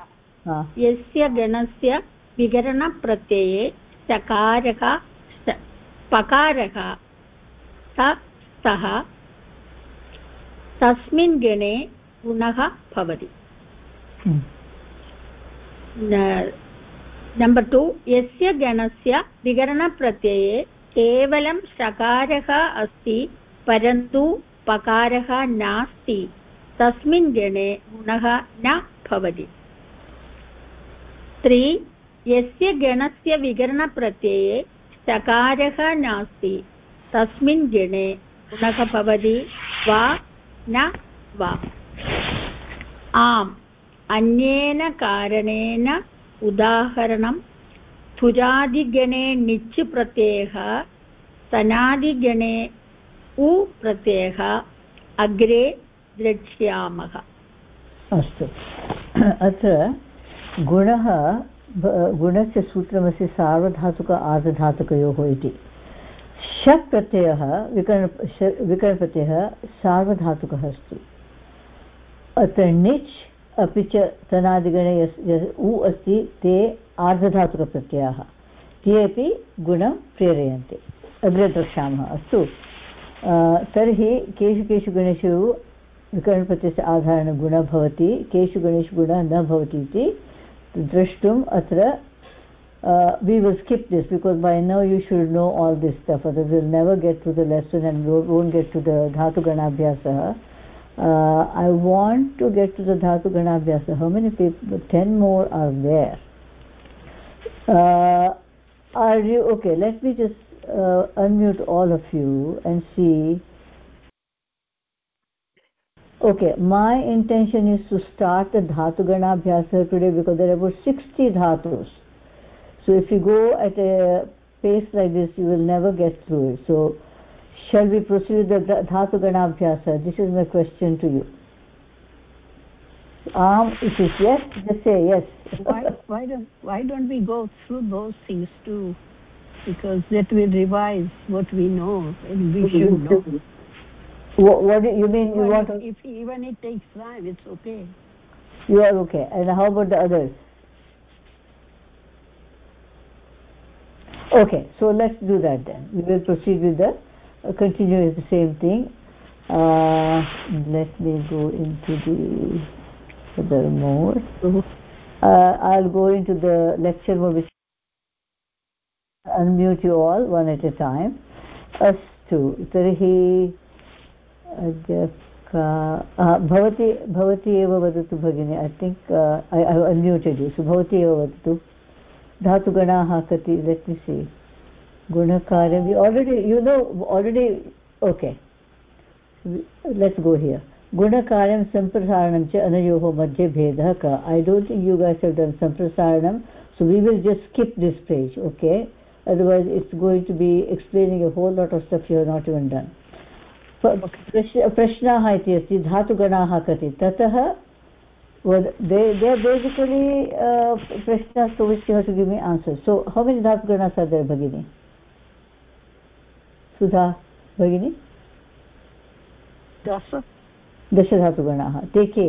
यस्य गणस्य विकरणप्रत्यये चकारः पकारः सः तस्मिन् गणे गुणः भवति। नम्बर् टु यस्य गणस्य विकरणप्रत्यये केवलं शकारः अस्ति परन्तु पकारः नास्ति। तस्मिन् गणे गुणः न भवति। त्रि, यस्य गणस्य विकरणप्रत्यये चकारः नास्ति, तस्मिन् गणे गुणः भवति वा न वा। आम्, अन्येन कारणेन उदाहरणं थुजादिगणे निच् प्रत्ययः तनादिगणे उ प्रत्ययः अग्रे द्रक्ष्यामः। अस्तु। अत्र गुणः गुणस्य सूत्रमस्ति सार्वधातुक आर्धधातुकयोः इति। शप् प्रत्ययः विकर्ण विकरणप्रत्ययः सार्वधातुकः अस्ति। अत्र निच् अपि च तनादिगणे यस्, उ अस्ति, ते आर्धधातुकप्रत्ययाः। ते अपि गुणं प्रेरयन्ते। अग्रे द्रक्ष्यामः। अस्तु। तर्हि केषु केषु गणेषु विकरणप्रत्ययस्य आधारेण गुणः भवति केषु गणेषु गुणः न भवति इति द्रष्टुम् अत्र we will skip this because by now you should know all this stuff otherwise we'll never get to the lesson and we won't get to the dhatu ganabhyasa uh, i want to get to the dhatu ganabhyasa how many people 10 more are there uh, are uh, unmute all of you and see. Okay my intention is to start the dhatu ganabhyasa today because there are about 60 dhatus. So if you go at a pace like this you will never get through it. So shall we proceed with the dhatu ganabhyasa? This is my question to you. Um it is yes just say yes. Why why don't why don't we go through those things too because that will revise what we know and we should know. What, what do you mean you want to... if even it takes time it's okay. You are okay. And how about the others? Okay so let's do that then. We will proceed with the uh, continue with the same thing. Uh, let me go into the other more uh, i'll go into the lecture mode which unmute you all one at a time. अस्तु तर्हि भवती भवती एव वदतु भगिनी ऐ think ऐ unmuted यु सो भवती एव वदतु. धातुगणाः कति लेट् मि सी गुणकार्यं you already you know already okay let's go here गुणकार्यं सम्प्रसारणं च अनयोः मध्ये भेदः क। I don't think you guys have done सम्प्रसारणं so we will just skip this page, okay? Otherwise it's going to be explaining a whole lot of stuff you have not even done प्रश्नाः इति अस्ति धातुगणाः कति ततः they they are basically uh, prashnas to which you have to give me answers so how many dhatu ganas are there bhagini sudha bhagini दश दशधातुगणाः ते के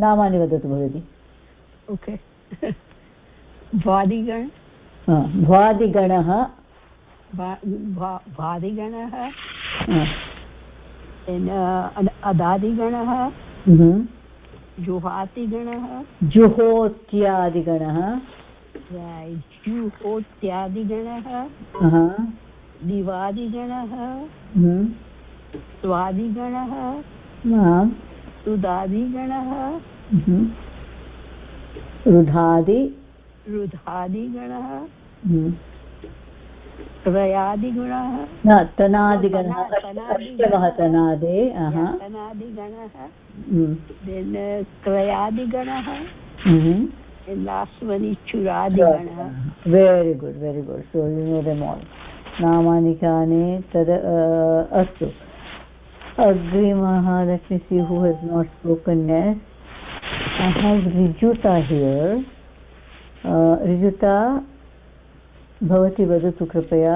नामानि वदतु भवती ओके भ्वादिगण भ्वादिगणः भ्वादिगणः अदादिगणः जुहातिगणः जुहोत्यादिगणः जुहोत्यादिगणः दिवादिगणः स्वादिगणः रुदादिगणः रुधादि रुधादिगणः त्रयादिगुणः न तनादिगणः अष्टमः तनादे तनादिगणः last one इच्छुरादिगणः very good very good so you know them all नामानि कानि तद् अस्तु। अग्रिमः let me see who has not spoken नेस् I have Rijuta here Rijuta भवती वदतु कृपया।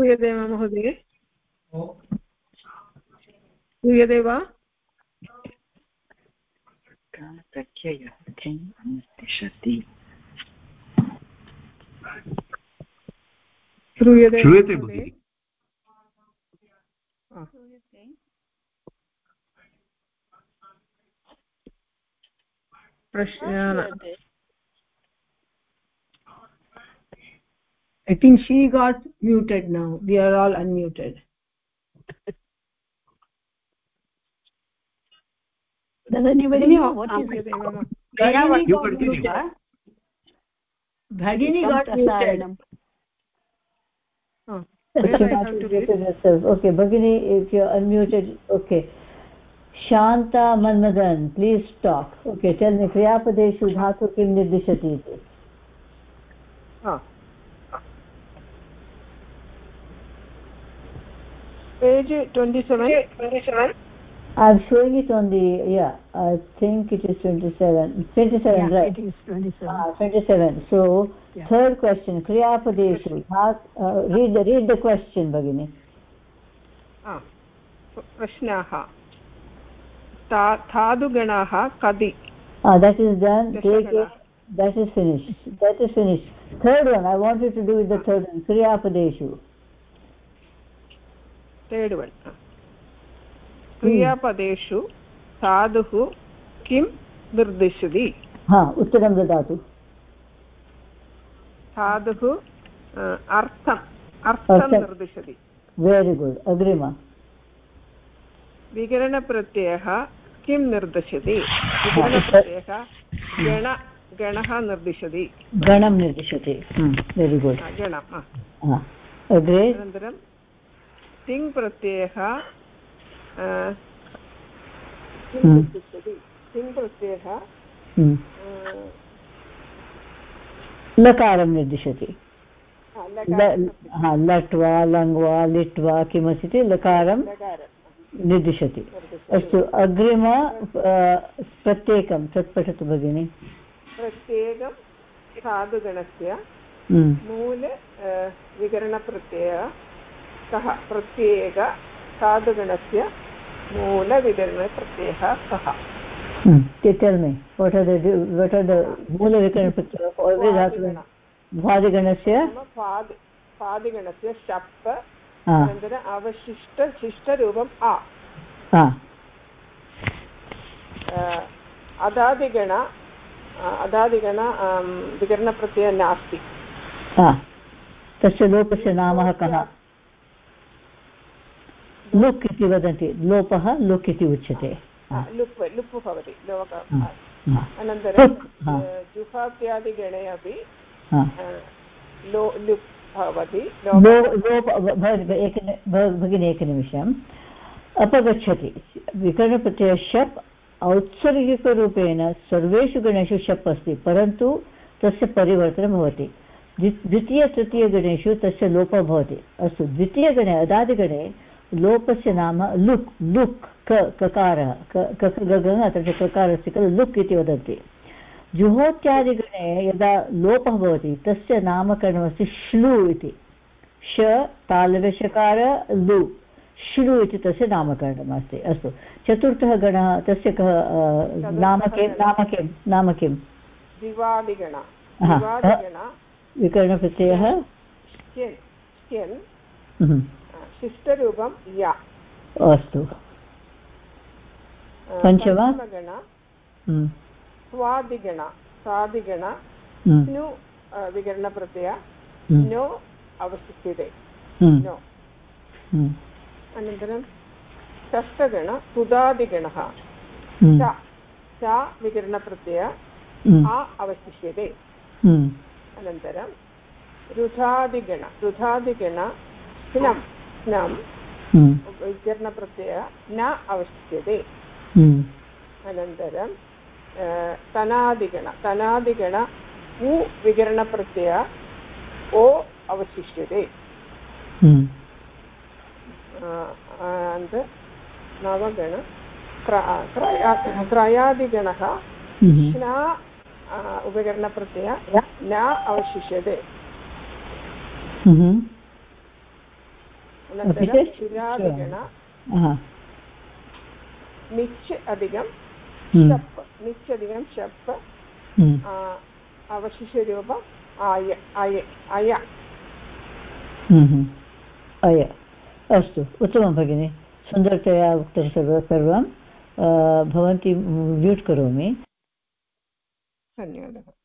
श्रूयते वा महोदय श्रूयते वा श्रूयते श्रूयते प्रश्न i think she got muted now. We are all unmuted. Does anybody know what um, is the name? You continue bhagini got muted. Oh. Okay bhagini if you are unmuted okay. Shanta manmadan please talk. Okay tell me kriya padeshu dhatu kim nirdishati ha ah. page 27 27 i'm showing it on the yeah i think it is 27 27 yeah, right it is 27 ah, 27 so Yeah. third question kriyapadeshu uh, read the read the question bagini प्रश्नाः धातुगणाः कति ah that is done take it दशगणाः that is finished that is finished third one i want you to do with the third one kriyapadeshu third one क्रियापदेषु धातुः किं निर्दिशति ha उत्तरं ददातु अ, अर्थम् अर्थं अर्थं। निर्दिशति very good. agrima विकरणप्रत्ययः किं निर्दिशति विकरणप्रत्ययः गण गणः निर्दिशति hmm very good. अ, गणम् अनन्तरं तिङ् प्रत्ययः तिङ् प्रत्ययः hmm लकारं निर्दिशति। हा, हा लट् वा लङ् वा लिट् वा किमस्ति लकारं निर्दिशति। अस्तु अग्रिम प्रत्येकं तत् पठतु भगिनि। प्रत्येकं धातुगणस्य हम्म, मूल विकरणप्रत्ययः कः प्रत्येक मूलविकरणप्रत्ययः कः are the मूलविकरणप्रत्ययः for every धातु स्वादिगण भ्वादिगणस्य नाम पादि पादिगणस्य शप् अनन्तरम् अवशिष्ट शिष्टरूपम् आ। अदादिगण अ, अदादिगण अं, विकरणप्रत्ययः नास्ति। तस्य लोपस्य नाम कः? लुक् इति वदन्ति। लोपः लुक् इति उच्यते लुप् लुप् भवति लोक अनन्तरं हा, अपि लो लुप् भवति भगिनि एकनिमिषम् अपगच्छति। विकरणप्रत्ययः शप् औत्सर्गिकरूपेण सर्वेषु गणेषु शप् अस्ति परन्तु तस्य परिवर्तनं भवति। द्वि द्वितीयतृतीयगणेषु तस्य लोपः भवति। अस्तु द्वितीयगणे अदादिगणे लोपस्य नाम लुक् लुक् ककारः क कख गगः ककारस्य खलु लुक् इति वदन्ति। जुहोत्यादिगणे यदा लोपः भवति तस्य नामकरणमस्ति श्लू इति। श तालव्यषकार लु। श्लु इति तस्य नामकरणमस्ति। अस्तु चतुर्थः गणः तस्य कः नाम किं नाम किं नाम किं? दिवादिगण विकरणप्रत्ययः? हम्म, शिष्टरूपं या अस्तु अ, पञ्च वा? पञ्चमगण हम्म, स्वादिगण स्वादिगण हम्म, स्नु अ, विकरणप्रत्यय हम्म, नो अवशिष्यते हम्म, नो हम्म, अनन्तरं षष्ठगण तुदादिगणः हम्म, च च विकरणप्रत्यय हम्म, आ अवशिष्यते हम्म, अनन्तरं रुधादिगण रुधादिगण स्नं स्नं हम्म, न अवशिष्यते अनन्तरं तनादिगण तनादिगण उ विकरणप्रत्यय ओ अवशिष्यते नवगण हम्म, न उपकरणप्रत्यय न अवशिष्यते हम्म, अनन्तरं अपि च- शिरादिगण निच् अधिकं हम्म, शप् निच् अधिकं शप् हम्म, अवशिष्यरूपम् आय अय अय हम्म, अय अस्तु उत्तमं भगिनि। सुन्दरतया उक्तं सर्व सर्वं। भवन्ती म्यूट् करोमि। धन्यवादः।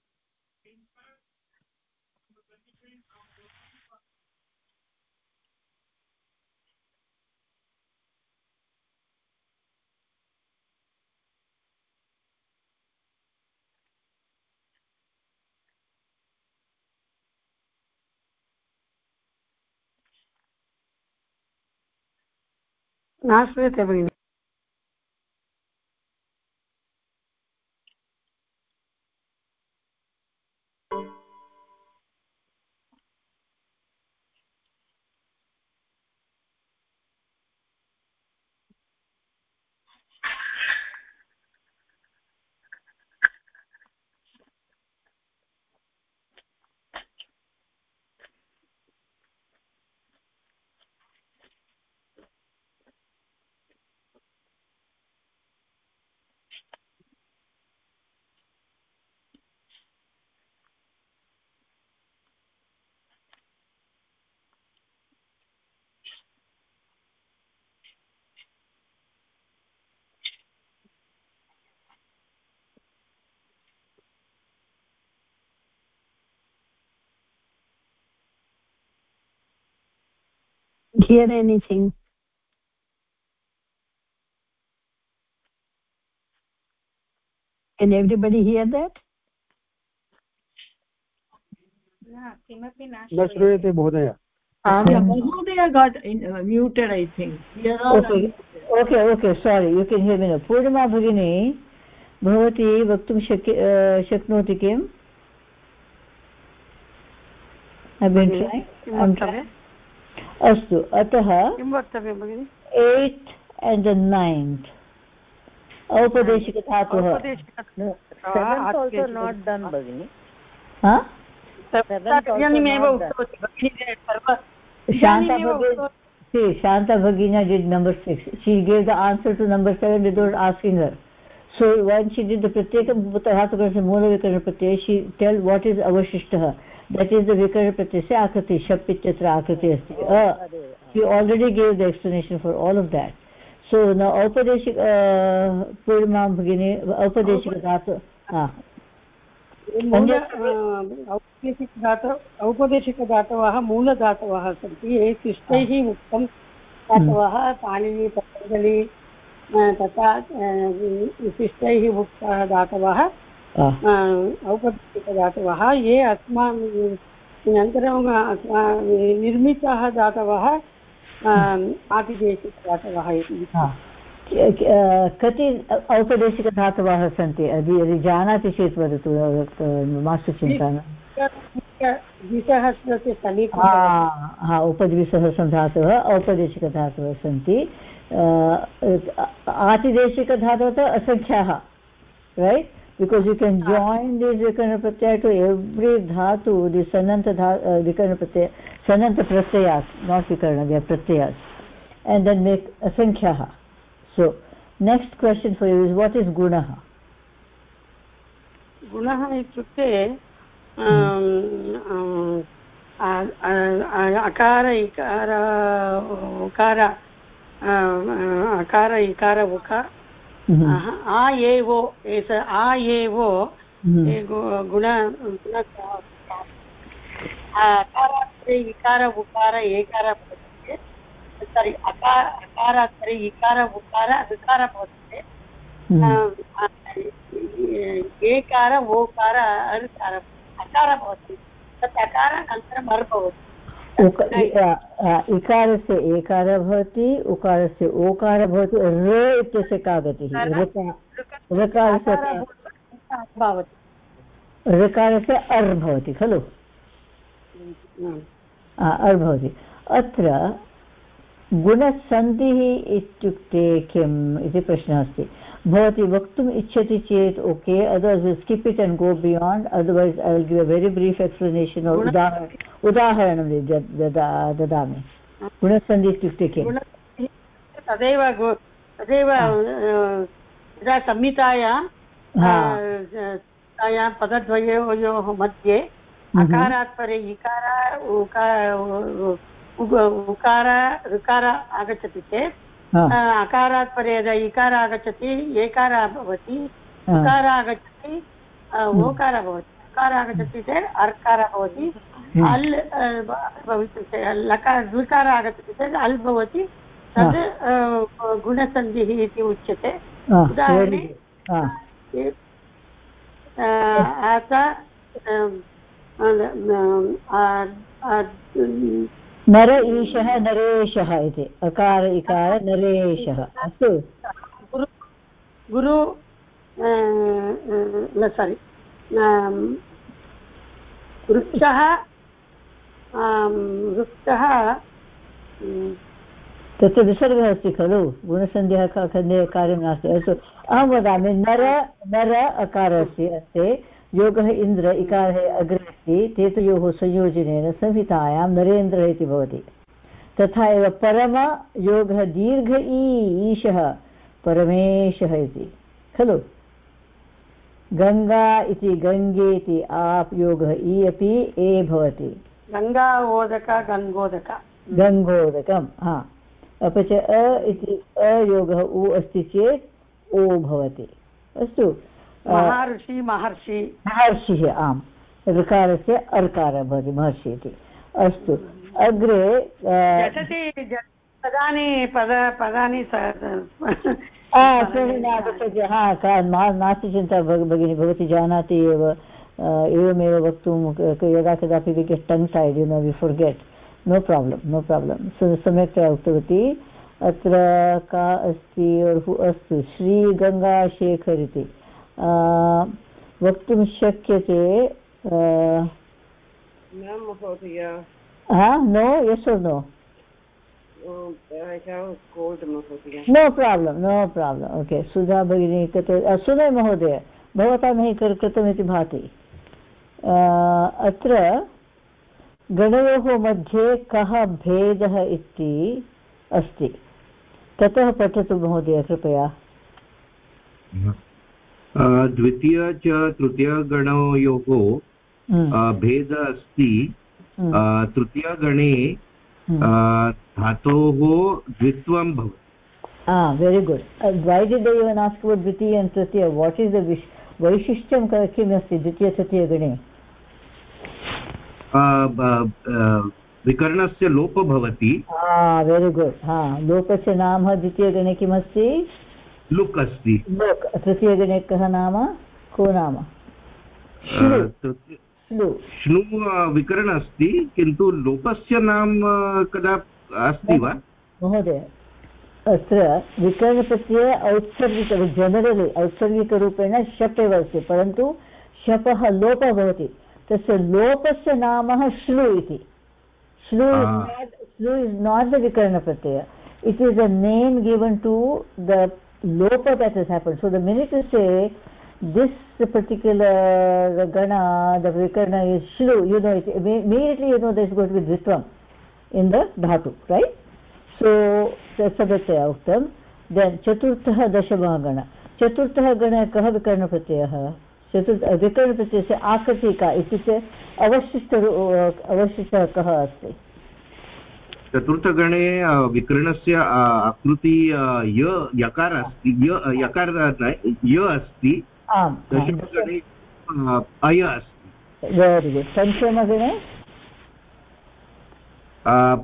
न श्रूयते भगिनि hear anything can everybody hear that किमपि न श्रूयते महोदय Mahodaya got in, uh, muted, I think. We are all okay okay okay sorry you can hear me now पूर्णिमा भगिनी भवती वक्तुं शक्य शक्नोति किम् अस्तु अतः किं वक्तव्यं भगिनि? एय्त् एण्ड् नैन्त् औपदेशिकधातुः। शान्ता भगिनी। Did number six she gave the answer to number seven without asking her so one she did प्रत्येकं मूलविकरणप्रत्यये शी टेल् वाट् इस् अवशिष्टः दट् इस् द विकरणप्रत्ययस्य आकृतिः शप् इत्यत्र आकृतिः अस्ति अ you already gave the explanation for all of that so न औपदेशिक पूर्णिमां भगिनी औपदेशिकधातु हा औपदेशिकधातु औपदेशिकधातवः मूलधातवः सन्ति ये शिष्टैः उक्तं धातवः पाणिनि पतञ्जलि तथा शिष्टैः उक्ताः धातवः औपदेशिकधातवः ये अस्माभिः अनन्तरम् निर्मिताः धातवः आदिदेशिकधातवः इति कति औपदेशिकधातवः सन्ति? यदि जानाति चेत् वदतु मास्तु चिन्ता न। हा उपद्विसहस्रं धातवः औपदेशिकधातवः सन्ति। आतिदेशिकधातवः असङ्ख्याः right because you can join these vikarna pratyaya to every dhatu the sananta dha, uh, vikarna pratyaya sananta pratyayas not vikarna they are pratyayas and then make asankhyaha so next question for you is what is gunaha गुणः इत्युक्ते अकार इकार उकार अकार इकार उकार आ एवो एष आ एवो गुण अकारात्तरे इकार उकार एकार भवति सारि अकार अकारात्तरे इकार उकार ऋकार भवति एकार ओकार अकार भवति तत् अकारानन्तरम् अर् भवति इकारस्य एकारः भवति उकारस्य ओकारः भवति र इत्यस्य का गतिः ऋकारस्य ऋकारस्य अर् भवति खलु? अर् भवति। अत्र गुणसन्धिः इत्युक्ते किम् इति प्रश्नः अस्ति। भवती वक्तुम् इच्छति चेत् okay otherwise skip it and go beyond otherwise I will give a very brief explanation उदाहरण ददामि गुणसन्धि इत्युक्ते किम् तदेव तदेव यदा संहितायां पदद्वयोः मध्ये अकारात् परे इकार उकार उकार ऋकार आगच्छति चेत् अकारात् परे यदा इकार आगच्छति एकारः भवति उकार आगच्छति ओकारः भवति उकार आगच्छति चेत् अर्कारः भवति अल् भवितुं लकार ऋकार आगच्छति चेत् अल् भवति तद् गुणसन्धिः इति उच्यते। उदाहरणे नर ईशः नरेशः इति। अकार इकार नरेशः। अस्तु। गुरु गुरु सारि वृक्षः वृक्षः तत्र विसर्गः अस्ति खलु। गुणसन्ध्यः खण्डे कार्यं नास्ति। अस्तु। अहं वदामि नर नर अकारः अस्ति अस्ति। योगः इन्द्र इकारः अग्रे अस्ति ते तु योः संयोजनेन संहितायां नरेन्द्रः इति भवति। तथा एव परम योगः दीर्घ ई ईशः परमेशः इति। खलु? गङ्गा इति गङ्गे इति आप् योगः इ अपि ए भवति। गङ्गा ओदक गङ्गोदक। गङ्गोदकं हा। अपि च अ इति अयोगः उ अस्ति चेत् ओ भवति। अस्तु। महर्षि महर्षि महर्षिः आम् ऋकारस्य अर्कारः भवति महर्षि इति अस्तु अग्रे पदानि पद पदानि आगच्छति हा नास्ति चिन्ता भगिनी भवती जानाति एव एवमेव वक्तुं यदा कदापि we get tongue tied you know we forget no problem no problem सम्यक्तया उक्तवती अत्र का अस्ति अस्तु श्रीगङ्गाशेखर् इति वक्तुं शक्यते no yes no no problem no problem okay Sudha भगिनी कृते सुनय महोदय भवता नहि कृतमिति भाति अत्र गणयोः मध्ये कः भेदः इति अस्ति ततः पठतु महोदय कृपया द्वितीय च तृतीयगणयोः हम्म। भेदः अस्ति। हम्म। तृतीयगणे हम्म। धातोः द्वित्वं भवति। Very good why did even ask about द्वितीय अण्ड् तृतीय? वाट् इस् द वैशिष्ट्यं किम् अस्ति द्वितीयतृतीयगणे विकरणस्य लोपः भवति। वेरि गुड् हा लोपस्य नाम द्वितीयगणे किमस्ति? लुक् अस्ति तृतीयगणे कः नाम? को नाम? श्नु विकरण अस्ति किन्तु लोपस्य नाम कदा अस्ति वा? महोदय अत्र विकरणप्रत्यये औत्सर्गिक जनरलि औत्सर्गिकरूपेण शप् एव अस्ति परन्तु शपः लोपः भवति। तस्य लोपस्य नाम श्लु इति। श्लु श्लु is not the विकरणप्रत्यय it is a name given to the lopa that has happened so the minute you say this particular gana the vikarna is shlu you know it immediately you know there's going to be dritvam in the dhatu right so सदस्य उक्तं then चतुर्थः दशमः गण चतुर्थः गणः कः विकरणप्रत्ययः चतुर्थ विकरणप्रत्ययस्य आकृतिका इत्युक्ते अवशिष्ट अवशिष्टः कः अस्ति चतुर्थगणे विकरणस्य आकृति य यकार अस्ति य यकार य अस्ति दशमगणे अय अस्ति। पञ्चमगणे?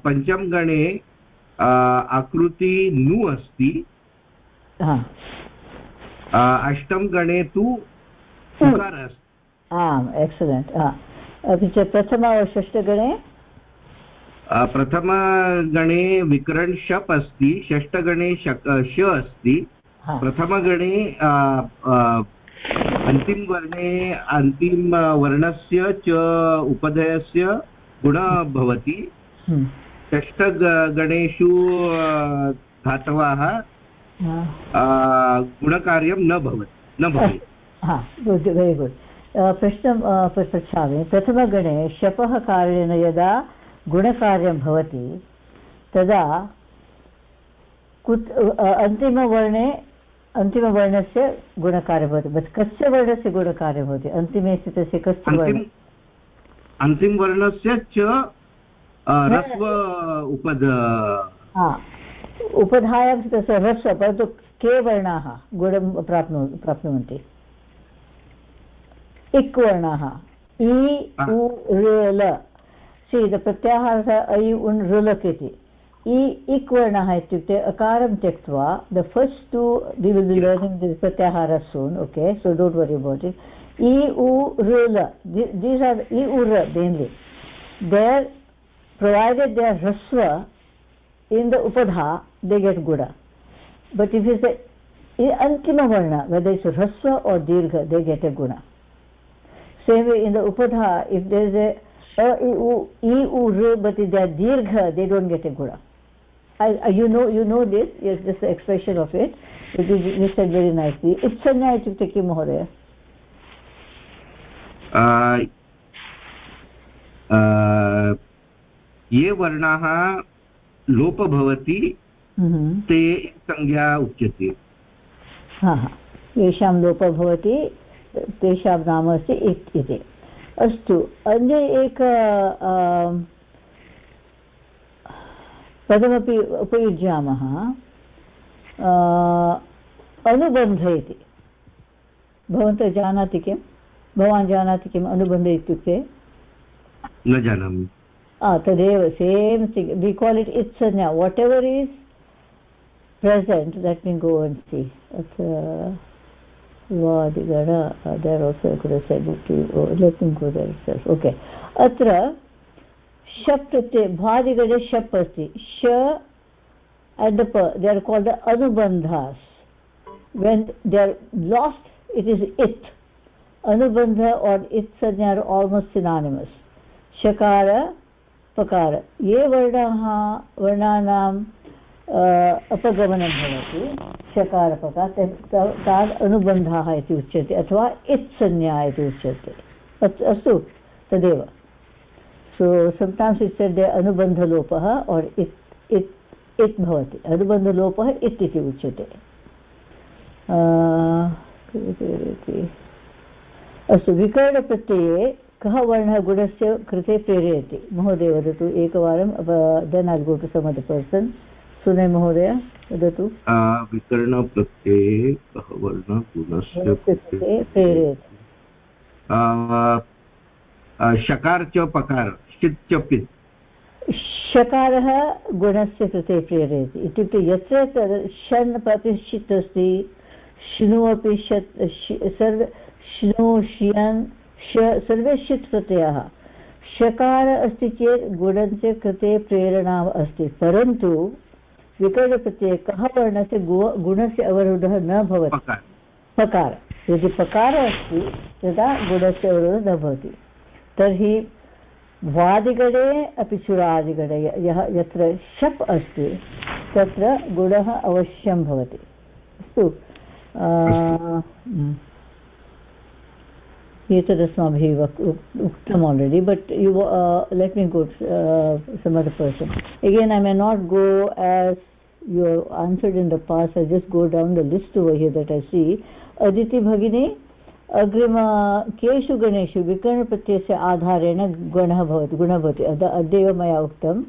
पञ्चमगणे आकृति नु अस्ति। अष्टमगणे तु उकार अस्ति। आम् एक्सलेण्ट् अपि च प्रथम षष्ठगणे प्रथमगणे विकरण शप् अस्ति षष्ठगणे शक् श अस्ति। प्रथमगणे अन्तिमवर्णे अन्तिमवर्णस्य च उपधयस्य गुणः भवति। हम्म। षष्ठगणेषु धातवः गुणकार्यं न भवति न भवति। वेरि गुड् प्रश्नं पृच्छामि प्रथमगणे शपः कारणेन यदा गुणकार्यं भवति तदा कुत् अन्तिमवर्णे अन्तिमवर्णस्य गुणकार्यं भवति। बट् कस्य वर्णस्य गुणकार्यं भवति? अन्तिमे स्थितस्य कस्य वर्ण अन्तिमवर्णस्य च उपद उपधायां तस्य ह्रस्व परन्तु के वर्णाः गुणं प्राप्नु प्राप्नुवन्ति? इक् वर्णाः। इ उ ल। सी द प्रत्याहारः ऐ उन् ऋलक् इति ई इक् वर्णः इत्युक्ते अकारं त्यक्त्वा the first to the will be learning the प्रत्याहार soon okay so don't worry about it इ उ ऋल दीस् आर् इ उ ऋ मेन्लि देर् प्रोवैडेड् देर् ह्रस्व in the उपधा they get good but if is अन्तिमवर्ण whether is ह्रस्व or दीर्घ दे गेट् ए गुण same in the उपधा if there is a a i u i u r but they are dirgha they don't get a guna I, I, you know you know this yes this is the expression of it it is you said very nicely itsanya itukte kim mohodaya ये वर्णाः लोप भवति ते संज्ञा उच्यते हा हा येषां लोपः भवति तेषां नाम अस्ति इति अस्तु। अन्य एक पदमपि उपयुज्यामः। अनुबन्ध इति भवन्तः जानाति किं? भवान् जानाति किम् अनुबन्ध इत्युक्ते? न जानामि। तदेव same we call it it's whatever is present let me go and see. वादिगण there also could said to lacking could okay अत्र शप् प्रत्यय भादिगणे शप् अस्ति श and they are called अनुबन्धास् when they are last it is इत् अनुबन्ध आर् इत् सन् आर् almost सिनानिमस् शकार पकार ये वर्णाः वर्णानां अपगमनं भवति शकारपका तान् अनुबन्धाः इति उच्यते, अथवा इत्संज्ञा इति उच्यते। अस्तु, तदेव। सो सम्टैम्स् इट्स् डे अनुबन्धलोपः और् इत् इत् इत् भवति। अनुबन्धलोपः इत् इति उच्यते। अस्तु, विकरणप्रत्यये कः वर्णः गुणस्य कृते प्रेरयति? महोदय, वदतु, एकवारं then are go to some other person. Sunaya महोदय वदतु। विकरणप्रत्यये कः वर्णः गुणस्य शकार च पकार षित् च पित् शकारः गुणस्य कृते प्रेरयति। इत्युक्ते यत्र तद् षण् प्रतिष्ठित् अस्ति श्नु अपि शत् सर्व श्नु श्यन् सर्वे षित् प्रत्ययः। शकार अस्ति चेत् गुणस्य कृते प्रेरणा अस्ति परन्तु विकरणप्रत्यये कः वर्णस्य गु गुणस्य अवरोधः न भवति? पकार। यदि पकार अस्ति तदा गुणस्य अवरोधः न भवति। तर्हि भ्वादिगणे अपि चुरादिगणे यः यत्र शप् अस्ति तत्र गुणः अवश्यं भवति। अस्तु। एतदस्माभिः वक् उक्तम् already but you let me go some other person again I may not go as you answered in the past i just go down the list over here that i see. Aditi bhagini अग्रिम केषु गणेषु विकरणप्रत्ययस्य आधारेण गुणः भवति गुणः भवति अद्यैव मया उक्तम्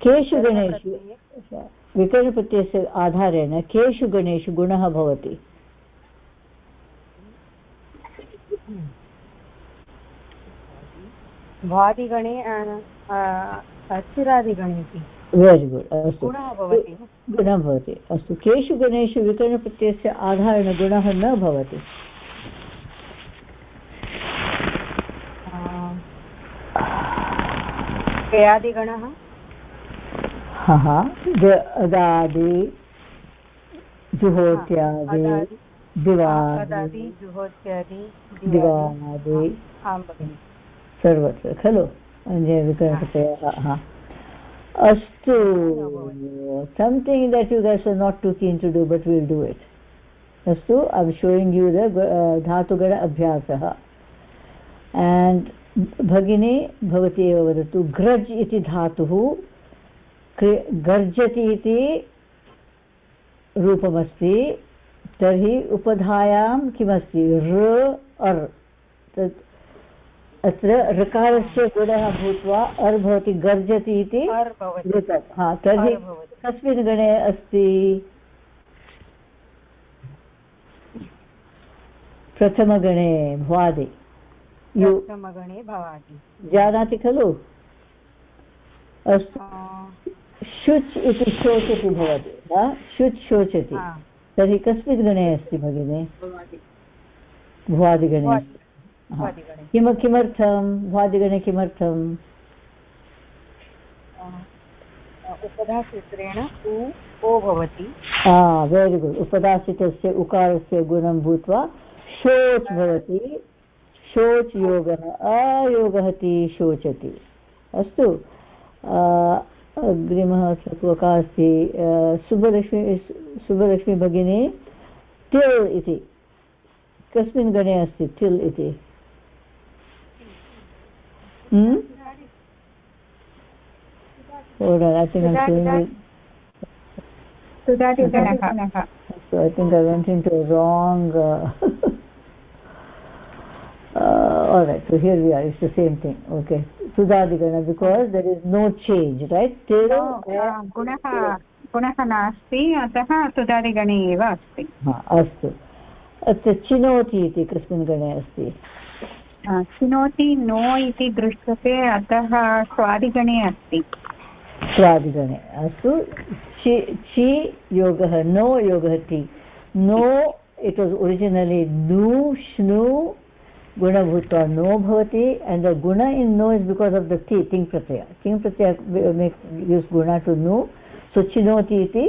केषु गणेषु विकरणप्रत्ययस्य आधारेण केषु गणेषु गुणः भवति भ्वादिगणे अस्थिरादिगणेति वेरि गुड् अस्तु। गुणः भवति अस्तु केषु गणेषु विकरणप्रत्ययस्य आधारेण गुणः न भवति। गयादिगणः हा अदादि जुहोत्यादि दिवादि। जुहोत्यादि दिवादि। सर्वत्र खलु? अन्यविकरणप्रत्ययः अस्तु, something that you guys are not too keen to do, but we'll do it. अस्तु ऐ शोयिङ्ग् यू द धातुगण अभ्यासः। एण्ड् भगिनी, भवती एव वदतु घ्रज् इति धातुः गर्जति इति रूपमस्ति, तर्हि उपधायां किमस्ति? ऋ अर्। तत् अत्र ऋकारस्य गुणः भूत्वा अर् भवति गर्जति इति हा तर्हि कस्मिन् गणे अस्ति? प्रथमगणे भवादि। प्रथमगणे भवादि। जानाति खलु? अस्तु। शुच् इति शोचति भवति शुच् शोचति। तर्हि कस्मिन् गणे अस्ति भगिनि? भवादिगणे किम किमर्थं? भ्वादिगणे किमर्थम् उपधासूत्रेण उ ओ भवति। वेरि गुड् उपदासितस्य उकारस्य गुणं भूत्वा शोच् भवति। शोच् योगः अयोगः ति शोचति। अस्तु। अग्रिमः श्लोकः अस्ति सुब्बलक्ष्मी सुब्बलक्ष्मी भगिनी टिल् इति। कस्मिन् गणे अस्ति टिल् इति? hmm? Hold on, I think I'm doing it. So I think I went into a wrong. Uh, uh, all right, so here we are. It's the same thing. Okay, Sudadigana because there is no change, right? Till गुणः गुणः नास्ति अतः तुदादिगणे एव अस्ति अस्तु अत्र चिनोति इति कस्मिन् गणे अस्ति चिनोति नो इति दृश्यते, अतः स्वादिगणे अस्ति। स्वादिगणे। अस्तु, चि चि योगः, नो योगः ति। नो इट् वास् ओरिजिनलि नु, श्नु गुण भूत्वा नो भवति एण्ड् द गुण in no is because of the ति तिङ् प्रत्यय तिङ् प्रत्यय मेक् यूस् गुण टु नु सो चिनोति इति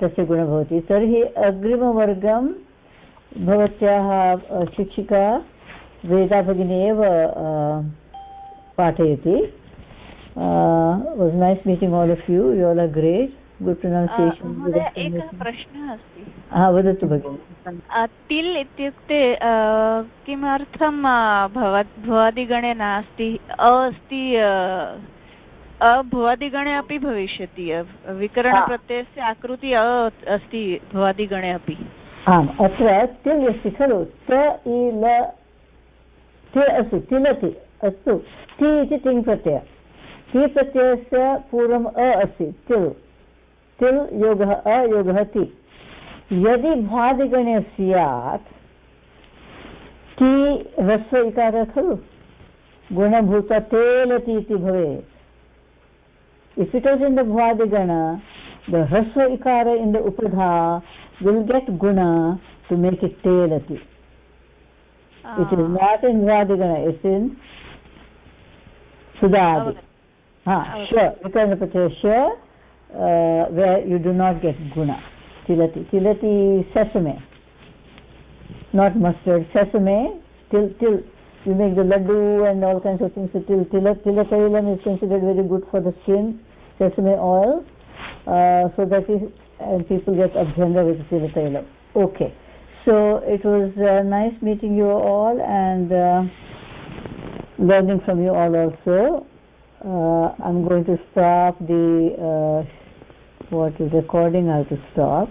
तस्य गुणः भवति। तर्हि अग्रिमवर्गं भवत्याः शिक्षिका वेदा भगिनी एव पाठयति was nice meeting all of you you all are great good pronunciation एकः प्रश्नः अस्ति हा वदतु भगिनि तिल् इत्युक्ते किमर्थं भवत् भवादिगणे नास्ति अ अस्ति अभुवादिगणे अपि भविष्यति विकरणप्रत्ययस्य आकृति अ अस्ति भवादिगणे अपि आम् अत्र तिल् अस्ति खलु त इ ल ते अस्तु तिलति अस्तु ति इति तिङ् प्रत्यय ति प्रत्ययस्य पूर्वम् अ अस्ति तिल्. तिल् योगः अयोगः ति. यदि भादिगणे स्यात्, ति ह्रस्व इकारः खलु? गुणभूत तेलति इति भवेत्. If it is in the bhvadigana the hrasva ikara in the upadha will get guna to make it telati it is not in Vadigana, it's in Sudadi. Ha, sure, because of the sure, uh, where you do not get guna. Tilati. Tilati sesame. Not mustard, sesame, till, till. You make the laddu and all kinds of things. So till, till, tilatailam is considered very good for the skin, sesame oil, uh, so that is, and people get abhyanga with tilatailam. Okay so it was uh, nice meeting you all and uh, learning from you all also. Uh, i'm going to stop the uh, what is recording. I have to stop